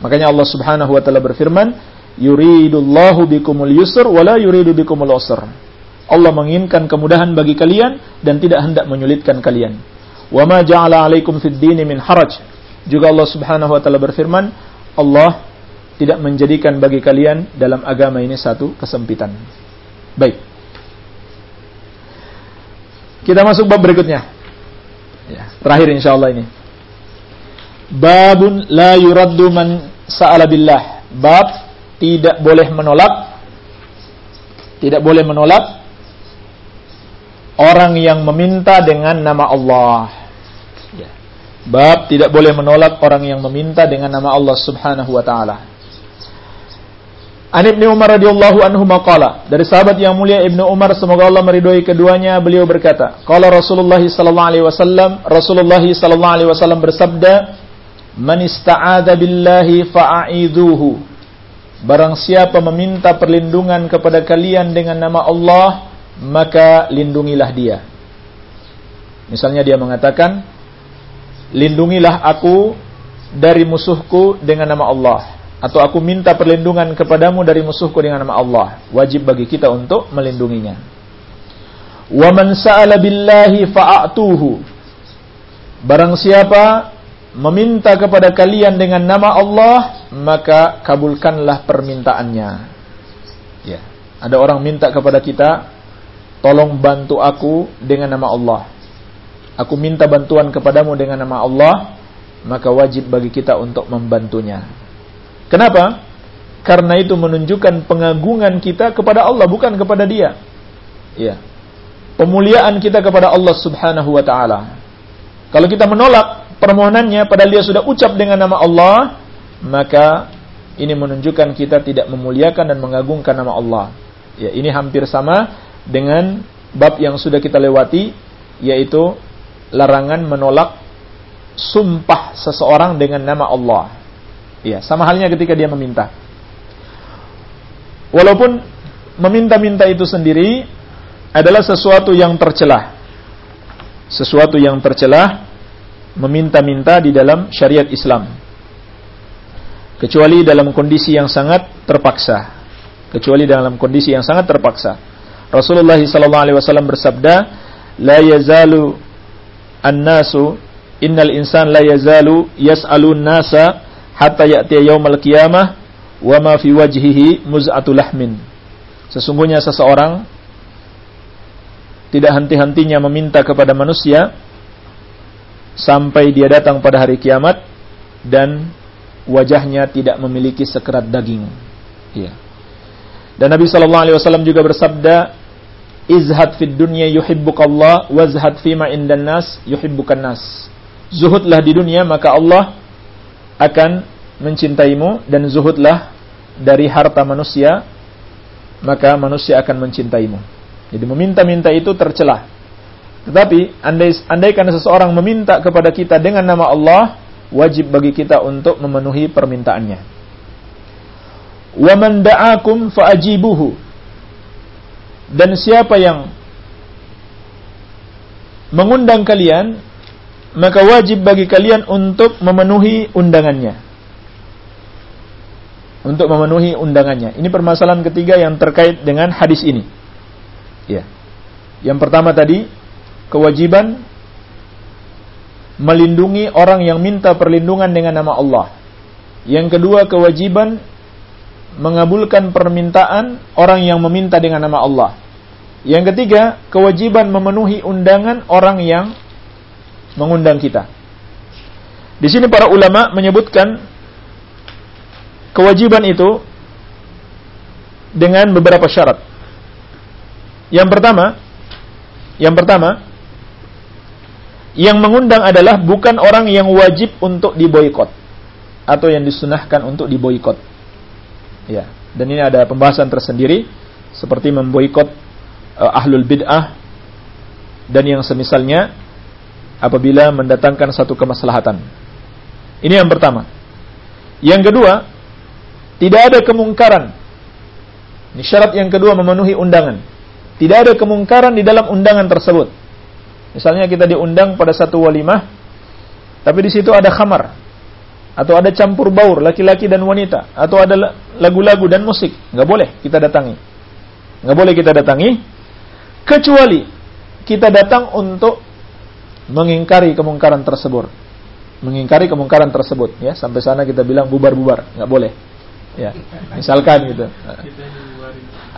Makanya Allah Subhanahu wa taala berfirman, "Yuridullahu bikumul yusr wa la yuridu bikumul usr." Allah menginginkan kemudahan bagi kalian dan tidak hendak menyulitkan kalian. Wa ma ja'ala 'alaikum fid dini min haraj. Juga Allah Subhanahu wa taala berfirman, Allah tidak menjadikan bagi kalian dalam agama ini satu kesempitan. Baik. Kita masuk bab berikutnya. Ya, terakhir insyaallah ini. Babun la yuraddu man sa'ala billah. Bab tidak boleh menolak tidak boleh menolak orang yang meminta dengan nama Allah. Ya. Bab tidak boleh menolak orang yang meminta dengan nama Allah Subhanahu wa taala. An Ibnu Umar radhiyallahu anhu maqala dari sahabat yang mulia Ibnu Umar semoga Allah meridhoi keduanya beliau berkata qala Rasulullah sallallahu alaihi wasallam Rasulullah sallallahu alaihi wasallam bersabda man ista'adza billahi fa'idhuhu barang siapa meminta perlindungan kepada kalian dengan nama Allah maka lindungilah dia. Misalnya dia mengatakan lindungilah aku dari musuhku dengan nama Allah atau aku minta perlindungan kepadamu dari musuhku dengan nama Allah. Wajib bagi kita untuk melindunginya. Wa man sa'ala billahi fa'atuhu. Barang siapa meminta kepada kalian dengan nama Allah, maka kabulkanlah permintaannya. Ya. Ada orang minta kepada kita, tolong bantu aku dengan nama Allah. Aku minta bantuan kepadamu dengan nama Allah, maka wajib bagi kita untuk membantunya. Kenapa? karena itu menunjukkan pengagungan kita kepada Allah bukan kepada dia. Ya. Pemuliaan kita kepada Allah Subhanahu wa taala. Kalau kita menolak permohonannya padahal dia sudah ucap dengan nama Allah, maka ini menunjukkan kita tidak memuliakan dan mengagungkan nama Allah. Ya, ini hampir sama dengan bab yang sudah kita lewati yaitu larangan menolak sumpah seseorang dengan nama Allah. Ya, sama halnya ketika dia meminta. Walaupun meminta-minta itu sendiri adalah sesuatu yang tercelah. Sesuatu yang tercelah meminta-minta di dalam syariat Islam. Kecuali dalam kondisi yang sangat terpaksa. Kecuali dalam kondisi yang sangat terpaksa. Rasulullah SAW bersabda, "La yazalu an-nasu innal insan la yazalu yas'alun hatta ya'ti yaumal qiyamah wa ma fi wajhihi muz'atul lahmin." Sesungguhnya seseorang tidak henti-hentinya meminta kepada manusia sampai dia datang pada hari kiamat dan wajahnya tidak memiliki sekerat daging. Ya. Dan Nabi sallallahu alaihi wasallam juga bersabda, "Izhad fid dunya yuhibbukallah wazhad fima indan nas yuhibbukan nas." Zuhudlah di dunia maka Allah akan mencintaimu dan zuhudlah dari harta manusia maka manusia akan mencintaimu. Jadi meminta-minta itu tercelah. Tetapi andai andaikan seseorang meminta kepada kita dengan nama Allah, wajib bagi kita untuk memenuhi permintaannya. Wa man da'akum fa'ajibuhu. Dan siapa yang mengundang kalian, maka wajib bagi kalian untuk memenuhi undangannya. Untuk memenuhi undangannya. Ini permasalahan ketiga yang terkait dengan hadis ini. Ya. Yang pertama tadi kewajiban melindungi orang yang minta perlindungan dengan nama Allah. Yang kedua kewajiban mengabulkan permintaan orang yang meminta dengan nama Allah. Yang ketiga kewajiban memenuhi undangan orang yang mengundang kita. Di sini para ulama menyebutkan kewajiban itu dengan beberapa syarat. Yang pertama, yang pertama, yang mengundang adalah bukan orang yang wajib untuk diboikot atau yang disunahkan untuk diboikot. Ya, dan ini ada pembahasan tersendiri seperti memboikot uh, ahlul bid'ah dan yang semisalnya apabila mendatangkan satu kemaslahatan. Ini yang pertama. Yang kedua, tidak ada kemungkaran. Ini syarat yang kedua memenuhi undangan tidak ada kemungkaran di dalam undangan tersebut. Misalnya kita diundang pada satu walimah, tapi di situ ada khamar, atau ada campur baur laki-laki dan wanita, atau ada lagu-lagu dan musik, nggak boleh kita datangi. Nggak boleh kita datangi, kecuali kita datang untuk mengingkari kemungkaran tersebut. Mengingkari kemungkaran tersebut, ya. Sampai sana kita bilang bubar-bubar, nggak boleh. Ya, misalkan gitu.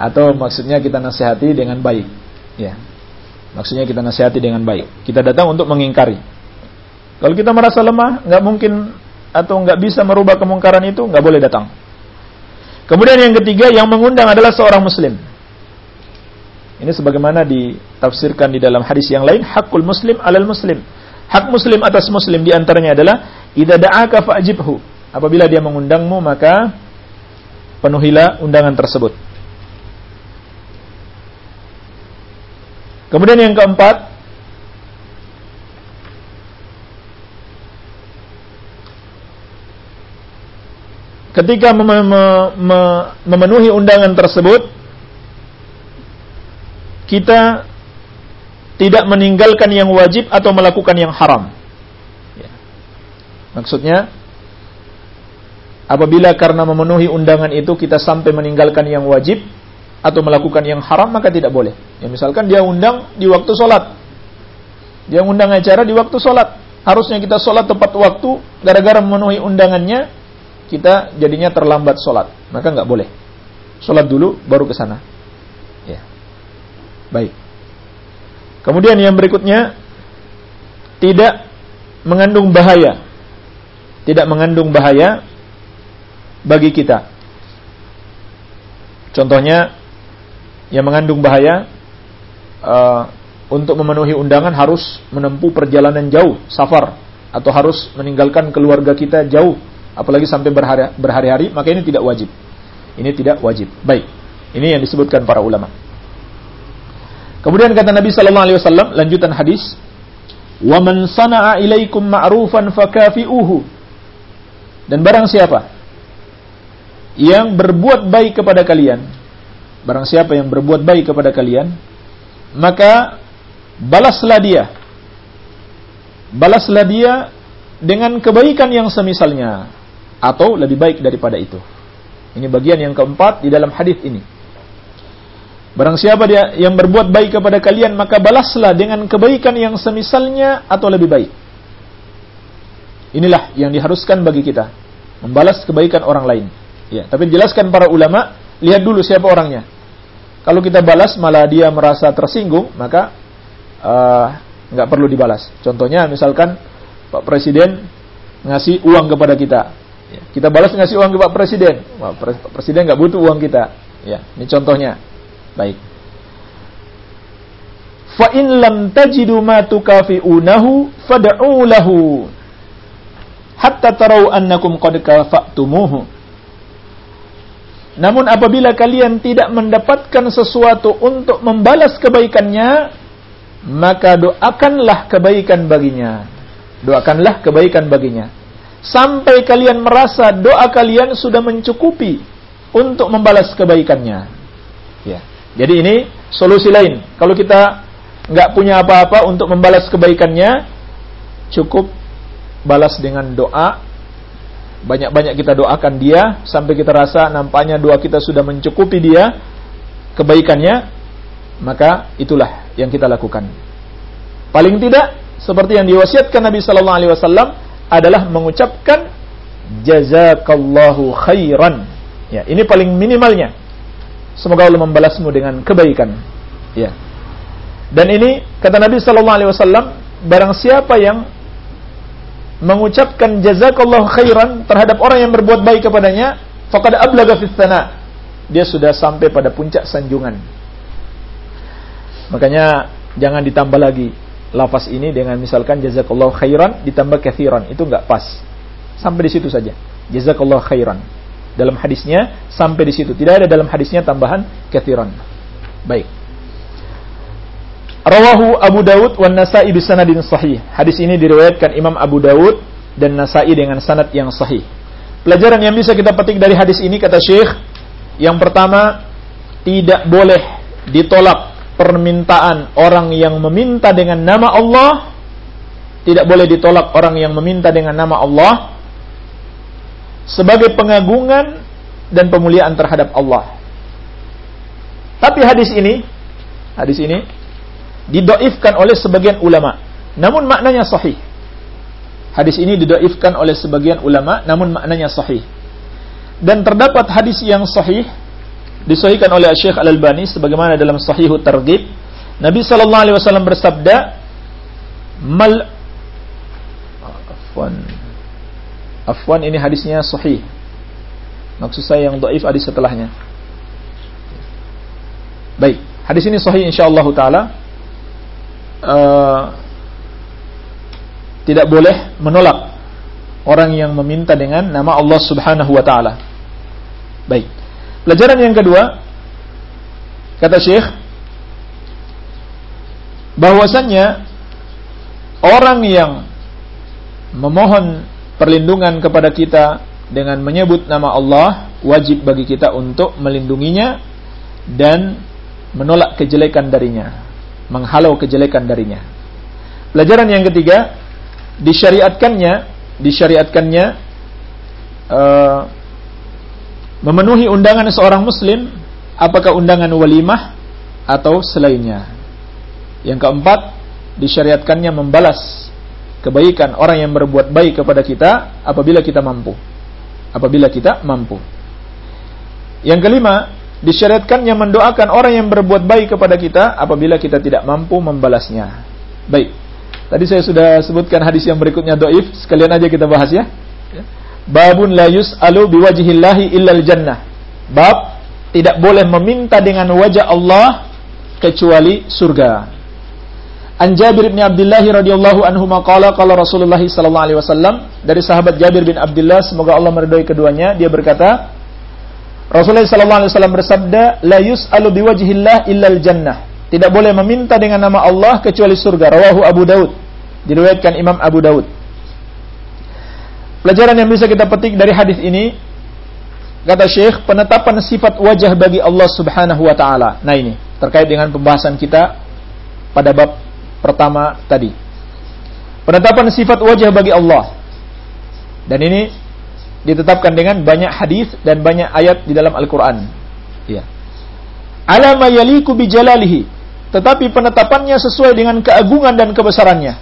Atau maksudnya kita nasihati dengan baik ya. Maksudnya kita nasihati dengan baik. Kita datang untuk mengingkari. Kalau kita merasa lemah nggak mungkin atau nggak bisa merubah kemungkaran itu nggak boleh datang. Kemudian yang ketiga yang mengundang adalah seorang muslim ini sebagaimana ditafsirkan di dalam hadis yang lain hakul muslim alal muslim. Hak muslim atas muslim di antaranya adalah idza da'aka fa'jibhu. Apabila dia mengundangmu maka penuhilah undangan tersebut. Kemudian yang keempat, ketika mem mem memenuhi undangan tersebut, kita tidak meninggalkan yang wajib atau melakukan yang haram. Ya. Maksudnya, apabila karena memenuhi undangan itu kita sampai meninggalkan yang wajib, atau melakukan yang haram maka tidak boleh. Ya misalkan dia undang di waktu sholat, dia undang acara di waktu sholat, harusnya kita sholat tepat waktu, gara-gara memenuhi undangannya kita jadinya terlambat sholat, maka nggak boleh. Sholat dulu baru ke sana. Baik. Kemudian yang berikutnya tidak mengandung bahaya, tidak mengandung bahaya bagi kita Contohnya yang mengandung bahaya uh, untuk memenuhi undangan harus menempuh perjalanan jauh, safar atau harus meninggalkan keluarga kita jauh, apalagi sampai berhari-hari, maka ini tidak wajib. Ini tidak wajib. Baik. Ini yang disebutkan para ulama. Kemudian kata Nabi sallallahu alaihi wasallam lanjutan hadis, "Wa man sana'a ilaikum ma'rufan fakafi'uhu." Dan barang siapa yang berbuat baik kepada kalian, barang siapa yang berbuat baik kepada kalian, maka balaslah dia. Balaslah dia dengan kebaikan yang semisalnya atau lebih baik daripada itu. Ini bagian yang keempat di dalam hadis ini. Barang siapa dia yang berbuat baik kepada kalian, maka balaslah dengan kebaikan yang semisalnya atau lebih baik. Inilah yang diharuskan bagi kita, membalas kebaikan orang lain. Ya, tapi dijelaskan para ulama, lihat dulu siapa orangnya. Kalau kita balas malah dia merasa tersinggung, maka uh, nggak perlu dibalas. Contohnya misalkan Pak Presiden ngasih uang kepada kita, ya, kita balas ngasih uang ke Pak Presiden, Pak Presiden nggak butuh uang kita. Ya, ini contohnya. Baik. Fa in lam tajidu ma tukafi'unahu fad'u lahu hatta tarau annakum qad kafa'tumuhu. Namun apabila kalian tidak mendapatkan sesuatu untuk membalas kebaikannya, maka doakanlah kebaikan baginya. Doakanlah kebaikan baginya. Sampai kalian merasa doa kalian sudah mencukupi untuk membalas kebaikannya. Jadi ini solusi lain. Kalau kita nggak punya apa-apa untuk membalas kebaikannya, cukup balas dengan doa banyak-banyak kita doakan dia sampai kita rasa nampaknya doa kita sudah mencukupi dia kebaikannya, maka itulah yang kita lakukan. Paling tidak seperti yang diwasiatkan Nabi sallallahu alaihi wasallam adalah mengucapkan jazakallahu khairan. Ya, ini paling minimalnya. Semoga Allah membalasmu dengan kebaikan. Ya. Dan ini kata Nabi sallallahu alaihi wasallam barang siapa yang mengucapkan jazakallahu khairan terhadap orang yang berbuat baik kepadanya, faqad ablaga fis. Dia sudah sampai pada puncak sanjungan. Makanya jangan ditambah lagi lafaz ini dengan misalkan jazakallahu khairan ditambah kathiran, itu enggak pas. Sampai di situ saja. Jazakallahu khairan. Dalam hadisnya sampai di situ. Tidak ada dalam hadisnya tambahan kathiran. Baik. Rawahu Abu Dawud wan Nasa'i bisanadin sahih. Hadis ini diriwayatkan Imam Abu Dawud dan Nasa'i dengan sanad yang sahih. Pelajaran yang bisa kita petik dari hadis ini kata Syekh, yang pertama tidak boleh ditolak permintaan orang yang meminta dengan nama Allah, tidak boleh ditolak orang yang meminta dengan nama Allah sebagai pengagungan dan pemuliaan terhadap Allah. Tapi hadis ini, hadis ini didoifkan oleh sebagian ulama. Namun maknanya sahih. Hadis ini didoifkan oleh sebagian ulama, namun maknanya sahih. Dan terdapat hadis yang sahih disahihkan oleh Syekh Al Albani sebagaimana dalam Sahihu Targhib. Nabi sallallahu alaihi wasallam bersabda, "Mal afwan. Afwan ini hadisnya sahih. Maksud saya yang dhaif hadis setelahnya. Baik, hadis ini sahih insyaallah taala uh, tidak boleh menolak orang yang meminta dengan nama Allah Subhanahu wa taala. Baik. Pelajaran yang kedua kata Syekh bahwasannya orang yang memohon perlindungan kepada kita dengan menyebut nama Allah wajib bagi kita untuk melindunginya dan menolak kejelekan darinya menghalau kejelekan darinya. Pelajaran yang ketiga, disyariatkannya, disyariatkannya uh, memenuhi undangan seorang muslim, apakah undangan walimah atau selainnya. Yang keempat, disyariatkannya membalas kebaikan orang yang berbuat baik kepada kita apabila kita mampu. Apabila kita mampu. Yang kelima, disyariatkannya mendoakan orang yang berbuat baik kepada kita apabila kita tidak mampu membalasnya. Baik. Tadi saya sudah sebutkan hadis yang berikutnya doif, sekalian aja kita bahas ya. Babun la yus'alu biwajihillahi illal jannah. Bab tidak boleh meminta dengan wajah Allah kecuali surga. An Jabir bin Abdullah radhiyallahu anhu maqala qala Rasulullah sallallahu alaihi wasallam. Dari sahabat Jabir bin Abdullah semoga Allah meridhai keduanya dia berkata Rasulullah sallallahu alaihi wasallam bersabda la yus'alu biwajhillah illal jannah. Tidak boleh meminta dengan nama Allah kecuali surga. Rawahu Abu Daud. Diriwayatkan Imam Abu Daud. Pelajaran yang bisa kita petik dari hadis ini kata Syekh penetapan sifat wajah bagi Allah Subhanahu wa taala. Nah ini terkait dengan pembahasan kita pada bab pertama tadi. Penetapan sifat wajah bagi Allah. Dan ini ditetapkan dengan banyak hadis dan banyak ayat di dalam Al-Qur'an. Ya. Ala ma yaliku. Tetapi penetapannya sesuai dengan keagungan dan kebesarannya.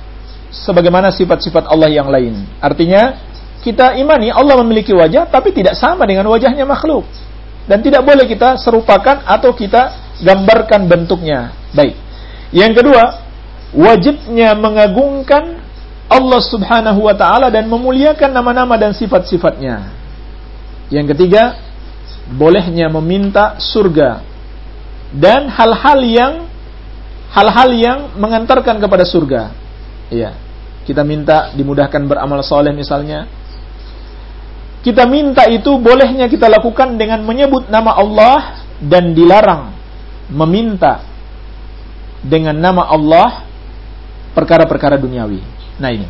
Sebagaimana sifat-sifat Allah yang lain. Artinya, kita imani Allah memiliki wajah tapi tidak sama dengan wajahnya makhluk. Dan tidak boleh kita serupakan atau kita gambarkan bentuknya. Baik. Yang kedua, wajibnya mengagungkan Allah Subhanahu wa taala dan memuliakan nama-nama dan sifat-sifatnya. Yang ketiga, bolehnya meminta surga dan hal-hal yang hal-hal yang mengantarkan kepada surga. Iya. Kita minta dimudahkan beramal soleh misalnya. Kita minta itu bolehnya kita lakukan dengan menyebut nama Allah dan dilarang meminta dengan nama Allah perkara-perkara duniawi. Nah ini.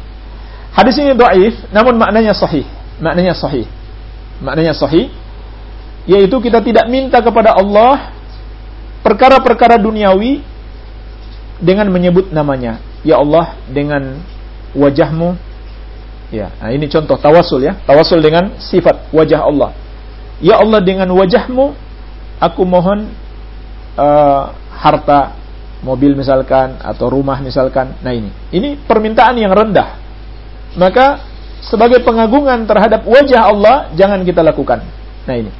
Hadis ini doaif, namun maknanya sahih. Maknanya sahih. Maknanya sahih. Yaitu kita tidak minta kepada Allah perkara-perkara duniawi dengan menyebut namanya. Ya Allah, dengan wajahmu. Ya, nah ini contoh tawasul ya. Tawasul dengan sifat wajah Allah. Ya Allah, dengan wajahmu, aku mohon uh, harta mobil misalkan atau rumah misalkan. Nah ini, ini permintaan yang rendah. Maka sebagai pengagungan terhadap wajah Allah jangan kita lakukan. Nah ini.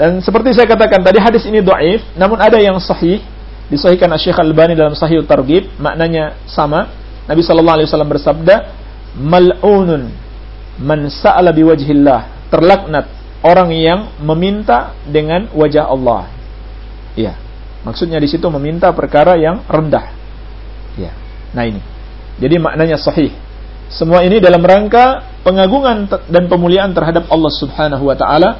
Dan seperti saya katakan tadi hadis ini doaif, namun ada yang sahih disahihkan Syekh Al-Albani dalam Sahih Targhib, maknanya sama. Nabi sallallahu alaihi wasallam bersabda, "Mal'unun man sa'ala biwajhillah." Terlaknat orang yang meminta dengan wajah Allah. Iya. Maksudnya di situ meminta perkara yang rendah. Ya. Nah ini. Jadi maknanya sahih. Semua ini dalam rangka pengagungan dan pemuliaan terhadap Allah Subhanahu wa taala.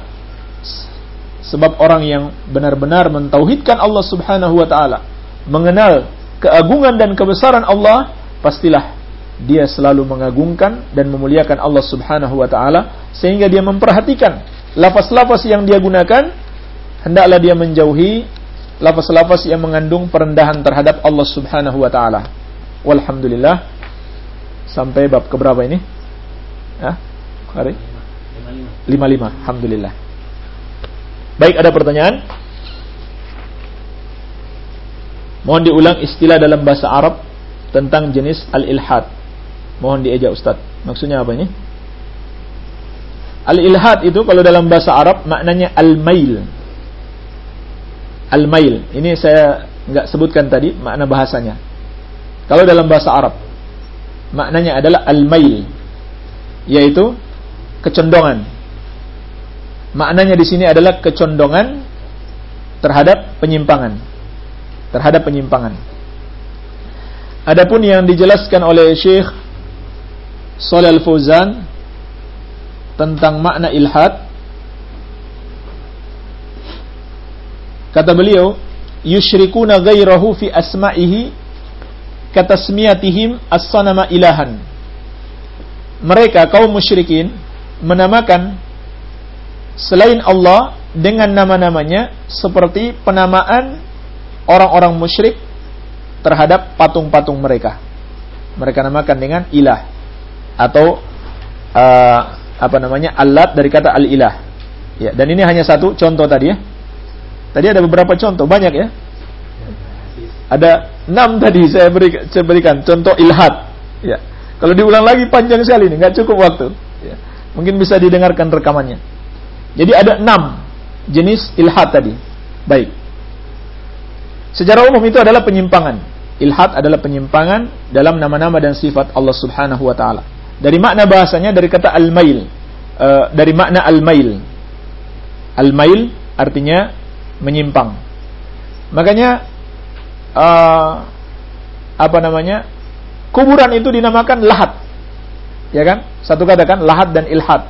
Sebab orang yang benar-benar mentauhidkan Allah Subhanahu wa taala, mengenal keagungan dan kebesaran Allah, pastilah dia selalu mengagungkan dan memuliakan Allah Subhanahu wa taala sehingga dia memperhatikan lafaz-lafaz yang dia gunakan hendaklah dia menjauhi lafaz-lafaz yang mengandung perendahan terhadap Allah Subhanahu wa taala. Walhamdulillah. Sampai bab keberapa ini? Ya? Hari? 55. Alhamdulillah. Baik, ada pertanyaan? Mohon diulang istilah dalam bahasa Arab tentang jenis al-ilhad. Mohon dieja Ustaz. Maksudnya apa ini? Al-ilhad itu kalau dalam bahasa Arab maknanya al-mail al-mail. Ini saya nggak sebutkan tadi makna bahasanya. Kalau dalam bahasa Arab, maknanya adalah al-mail, yaitu kecondongan. Maknanya di sini adalah kecondongan terhadap penyimpangan. Terhadap penyimpangan. Adapun yang dijelaskan oleh Syekh Shalal Al-Fauzan tentang makna ilhad Kata beliau, yusyrikuna ghairahu fi asma'ihi katasmiyatihim as-sanama ilahan. Mereka kaum musyrikin menamakan selain Allah dengan nama-namanya seperti penamaan orang-orang musyrik terhadap patung-patung mereka. Mereka namakan dengan ilah atau uh, apa namanya alat dari kata al-ilah. Ya, dan ini hanya satu contoh tadi ya. Tadi ada beberapa contoh, banyak ya. Ada enam tadi saya, beri, saya berikan contoh ilhad. Ya. Kalau diulang lagi panjang sekali ini, nggak cukup waktu. Ya. Mungkin bisa didengarkan rekamannya. Jadi ada enam jenis ilhad tadi. Baik. Secara umum itu adalah penyimpangan. Ilhad adalah penyimpangan dalam nama-nama dan sifat Allah Subhanahu wa taala. Dari makna bahasanya dari kata al-mail. Uh, dari makna al-mail. Al-mail artinya menyimpang. Makanya uh, apa namanya? Kuburan itu dinamakan lahat. Ya kan? Satu kata kan lahat dan ilhad.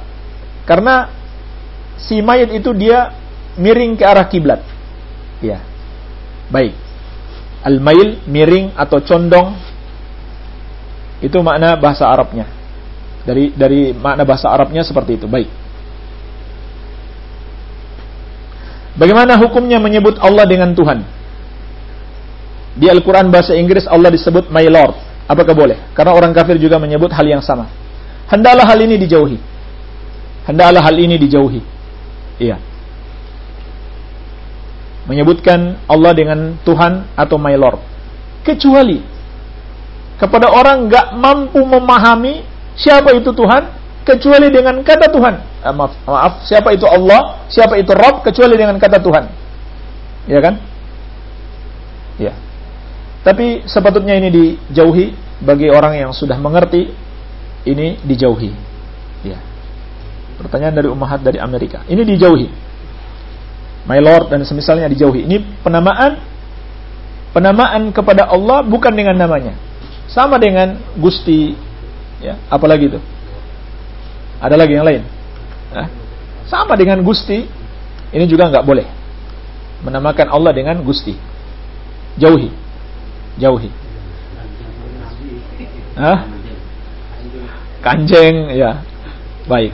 Karena si mayat itu dia miring ke arah kiblat. Ya. Baik. Al-mail miring atau condong itu makna bahasa Arabnya. Dari dari makna bahasa Arabnya seperti itu. Baik. Bagaimana hukumnya menyebut Allah dengan Tuhan? Di Al-Quran bahasa Inggris Allah disebut my Lord. Apakah boleh? Karena orang kafir juga menyebut hal yang sama. Hendaklah hal ini dijauhi. Hendaklah hal ini dijauhi. Iya. Menyebutkan Allah dengan Tuhan atau my Lord. Kecuali kepada orang nggak mampu memahami siapa itu Tuhan kecuali dengan kata Tuhan. Eh, maaf, maaf, siapa itu Allah, siapa itu Rob kecuali dengan kata Tuhan. Ya kan? Ya. Tapi sepatutnya ini dijauhi bagi orang yang sudah mengerti ini dijauhi. Ya. Pertanyaan dari Ummahat dari Amerika. Ini dijauhi. My Lord dan semisalnya dijauhi. Ini penamaan penamaan kepada Allah bukan dengan namanya sama dengan Gusti, ya, apalagi itu? Ada lagi yang lain? Hah? Sama dengan Gusti, ini juga nggak boleh. Menamakan Allah dengan Gusti. Jauhi. Jauhi. Hah? Kanjeng, ya. Baik.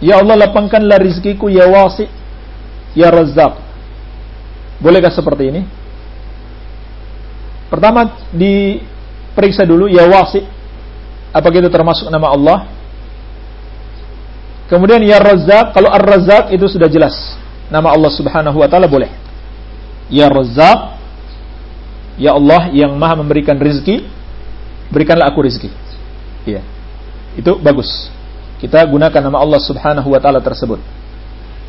Ya Allah lapangkanlah rizkiku ya wasi ya razak. Bolehkah seperti ini? Pertama diperiksa dulu ya wasi. Apakah itu termasuk nama Allah? Kemudian ya razak, kalau ar-razak itu sudah jelas. Nama Allah Subhanahu wa taala boleh. Ya razak, ya Allah yang Maha memberikan rizki, berikanlah aku rizki. Iya. Itu bagus kita gunakan nama Allah Subhanahu wa taala tersebut.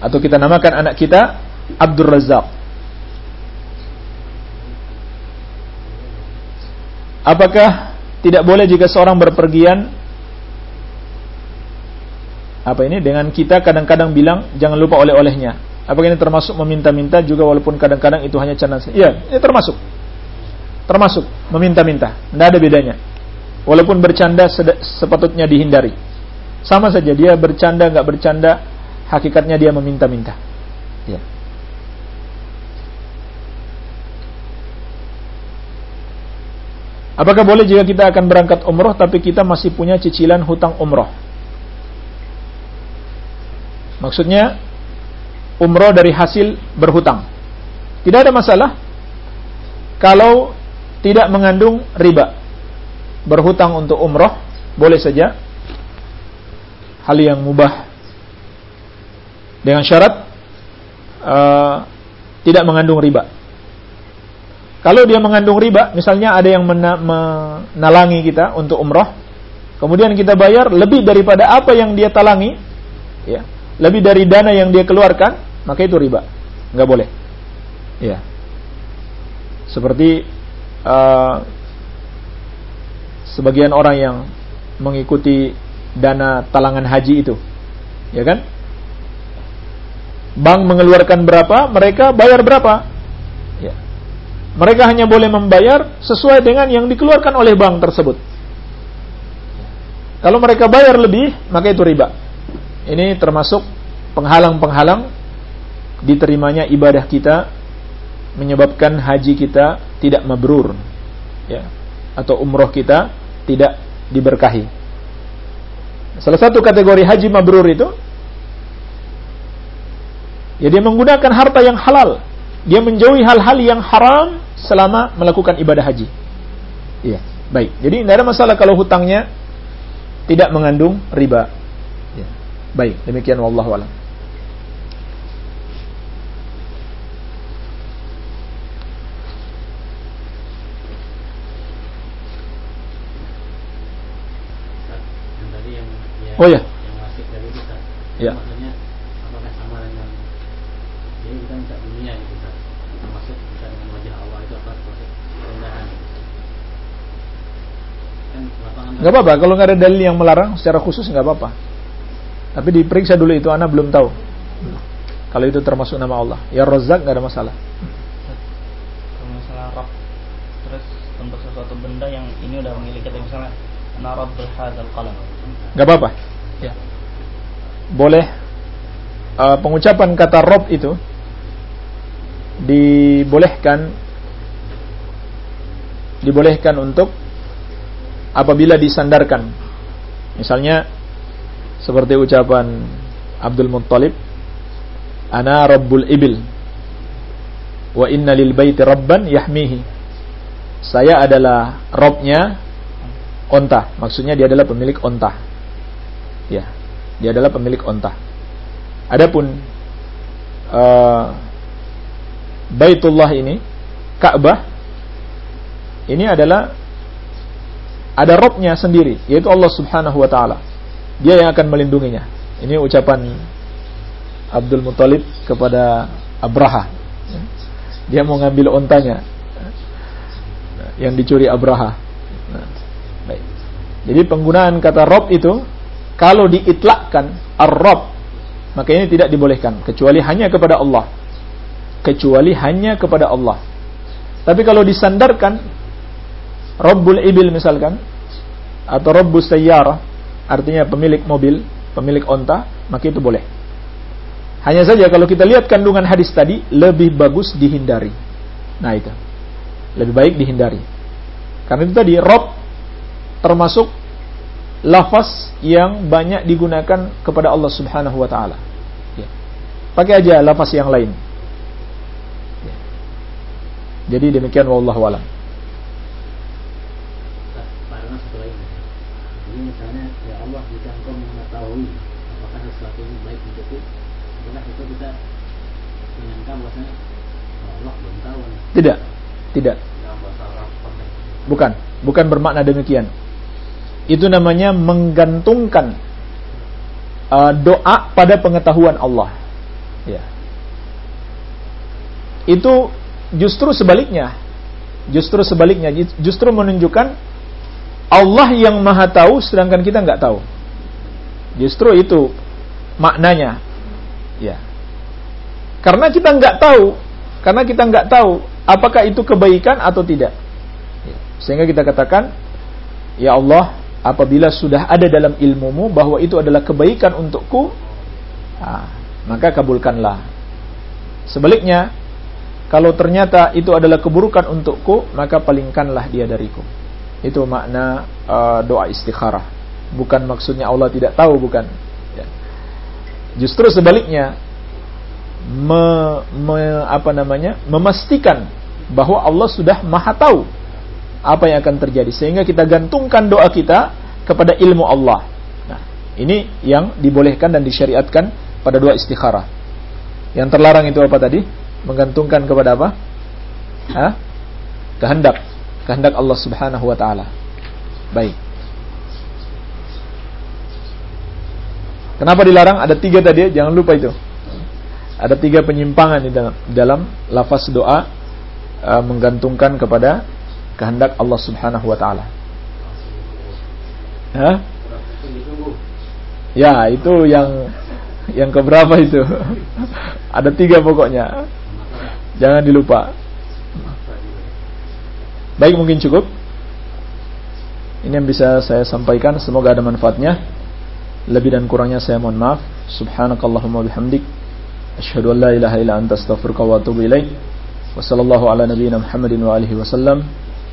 Atau kita namakan anak kita Abdul Razak. Apakah tidak boleh jika seorang berpergian apa ini dengan kita kadang-kadang bilang jangan lupa oleh-olehnya. Apakah ini termasuk meminta-minta juga walaupun kadang-kadang itu hanya canda? Iya, ini termasuk. Termasuk meminta-minta. Tidak ada bedanya. Walaupun bercanda sepatutnya dihindari. Sama saja dia bercanda nggak bercanda, hakikatnya dia meminta-minta. Ya. Apakah boleh jika kita akan berangkat umroh tapi kita masih punya cicilan hutang umroh? Maksudnya umroh dari hasil berhutang. Tidak ada masalah kalau tidak mengandung riba. Berhutang untuk umroh boleh saja hal yang mubah dengan syarat uh, tidak mengandung riba. Kalau dia mengandung riba, misalnya ada yang mena menalangi kita untuk umroh, kemudian kita bayar lebih daripada apa yang dia talangi, ya, lebih dari dana yang dia keluarkan, maka itu riba, nggak boleh. Ya, seperti uh, sebagian orang yang mengikuti dana talangan haji itu. Ya kan? Bank mengeluarkan berapa, mereka bayar berapa. Ya. Mereka hanya boleh membayar sesuai dengan yang dikeluarkan oleh bank tersebut. Kalau mereka bayar lebih, maka itu riba. Ini termasuk penghalang-penghalang diterimanya ibadah kita menyebabkan haji kita tidak mabrur ya atau umroh kita tidak diberkahi Salah satu kategori haji mabrur itu ya dia menggunakan harta yang halal. Dia menjauhi hal-hal yang haram selama melakukan ibadah haji. Iya, baik. Jadi tidak ada masalah kalau hutangnya tidak mengandung riba. Ya. Baik, demikian wallahu a'lam. Oh ya. Ya. Gak sama dengan jadi kita dengan wajah apa-apa, kalau nggak ada dalil yang melarang secara khusus nggak apa-apa. Tapi diperiksa dulu itu anak belum tahu. Kalau itu termasuk nama Allah. Ya rozak nggak ada masalah. Kalau misalnya Rob, terus tentang sesuatu benda yang ini udah memiliki misalnya narab berhadal kalam. Gak apa-apa. Ya. Boleh uh, pengucapan kata Rob itu dibolehkan dibolehkan untuk apabila disandarkan. Misalnya seperti ucapan Abdul Muttalib, "Ana Rabbul Ibil wa inna lil baiti rabban yahmihi." Saya adalah Robnya onta. Maksudnya dia adalah pemilik onta. Ya, dia adalah pemilik onta. Adapun uh, Baitullah ini, Ka'bah ini adalah ada robnya sendiri, yaitu Allah Subhanahu wa taala. Dia yang akan melindunginya. Ini ucapan Abdul Muthalib kepada Abraha. Dia mau ngambil ontanya yang dicuri Abraha. Nah, baik. Jadi penggunaan kata rob itu kalau diitlakkan ar-rob maka ini tidak dibolehkan kecuali hanya kepada Allah. Kecuali hanya kepada Allah. Tapi kalau disandarkan Rabbul Ibil misalkan atau Rabbus Sayyarah artinya pemilik mobil, pemilik onta, maka itu boleh. Hanya saja kalau kita lihat kandungan hadis tadi lebih bagus dihindari. Nah itu. Lebih baik dihindari. Karena itu tadi Rob termasuk lafaz yang banyak digunakan kepada Allah Subhanahu wa taala. Ya. Pakai aja lafaz yang lain. Ya. Jadi demikian wallahu alam. Tidak, tidak. Bukan, bukan bermakna demikian. Itu namanya menggantungkan uh, doa pada pengetahuan Allah. Ya. Itu justru sebaliknya. Justru sebaliknya, justru menunjukkan Allah yang maha tahu sedangkan kita nggak tahu. Justru itu maknanya. Ya. Karena kita nggak tahu, karena kita nggak tahu apakah itu kebaikan atau tidak. Ya. Sehingga kita katakan, Ya Allah, apabila sudah ada dalam ilmumu bahwa itu adalah kebaikan untukku, nah, maka kabulkanlah. Sebaliknya, kalau ternyata itu adalah keburukan untukku, maka palingkanlah dia dariku. Itu makna uh, doa istikharah. Bukan maksudnya Allah tidak tahu, bukan. Ya. Justru sebaliknya, me, me, apa namanya memastikan bahwa Allah sudah maha tahu apa yang akan terjadi sehingga kita gantungkan doa kita kepada ilmu Allah. Nah, ini yang dibolehkan dan disyariatkan pada doa istikharah. Yang terlarang itu apa tadi? Menggantungkan kepada apa? Hah? Kehendak, kehendak Allah Subhanahu wa taala. Baik. Kenapa dilarang? Ada tiga tadi, jangan lupa itu. Ada tiga penyimpangan di dalam, dalam lafaz doa uh, menggantungkan kepada kehendak Allah Subhanahu wa taala. Ya, itu yang yang keberapa itu? [LAUGHS] Ada tiga pokoknya. Jangan dilupa. Baik, mungkin cukup. Ini yang bisa saya sampaikan. Semoga ada manfaatnya. Lebih dan kurangnya saya mohon maaf. Subhanakallahumma bihamdik. Asyhadu an la ilaha illa anta astaghfiruka wa atubu ilaik. Wa sallallahu ala nabiyyina Muhammadin wa alihi wasallam.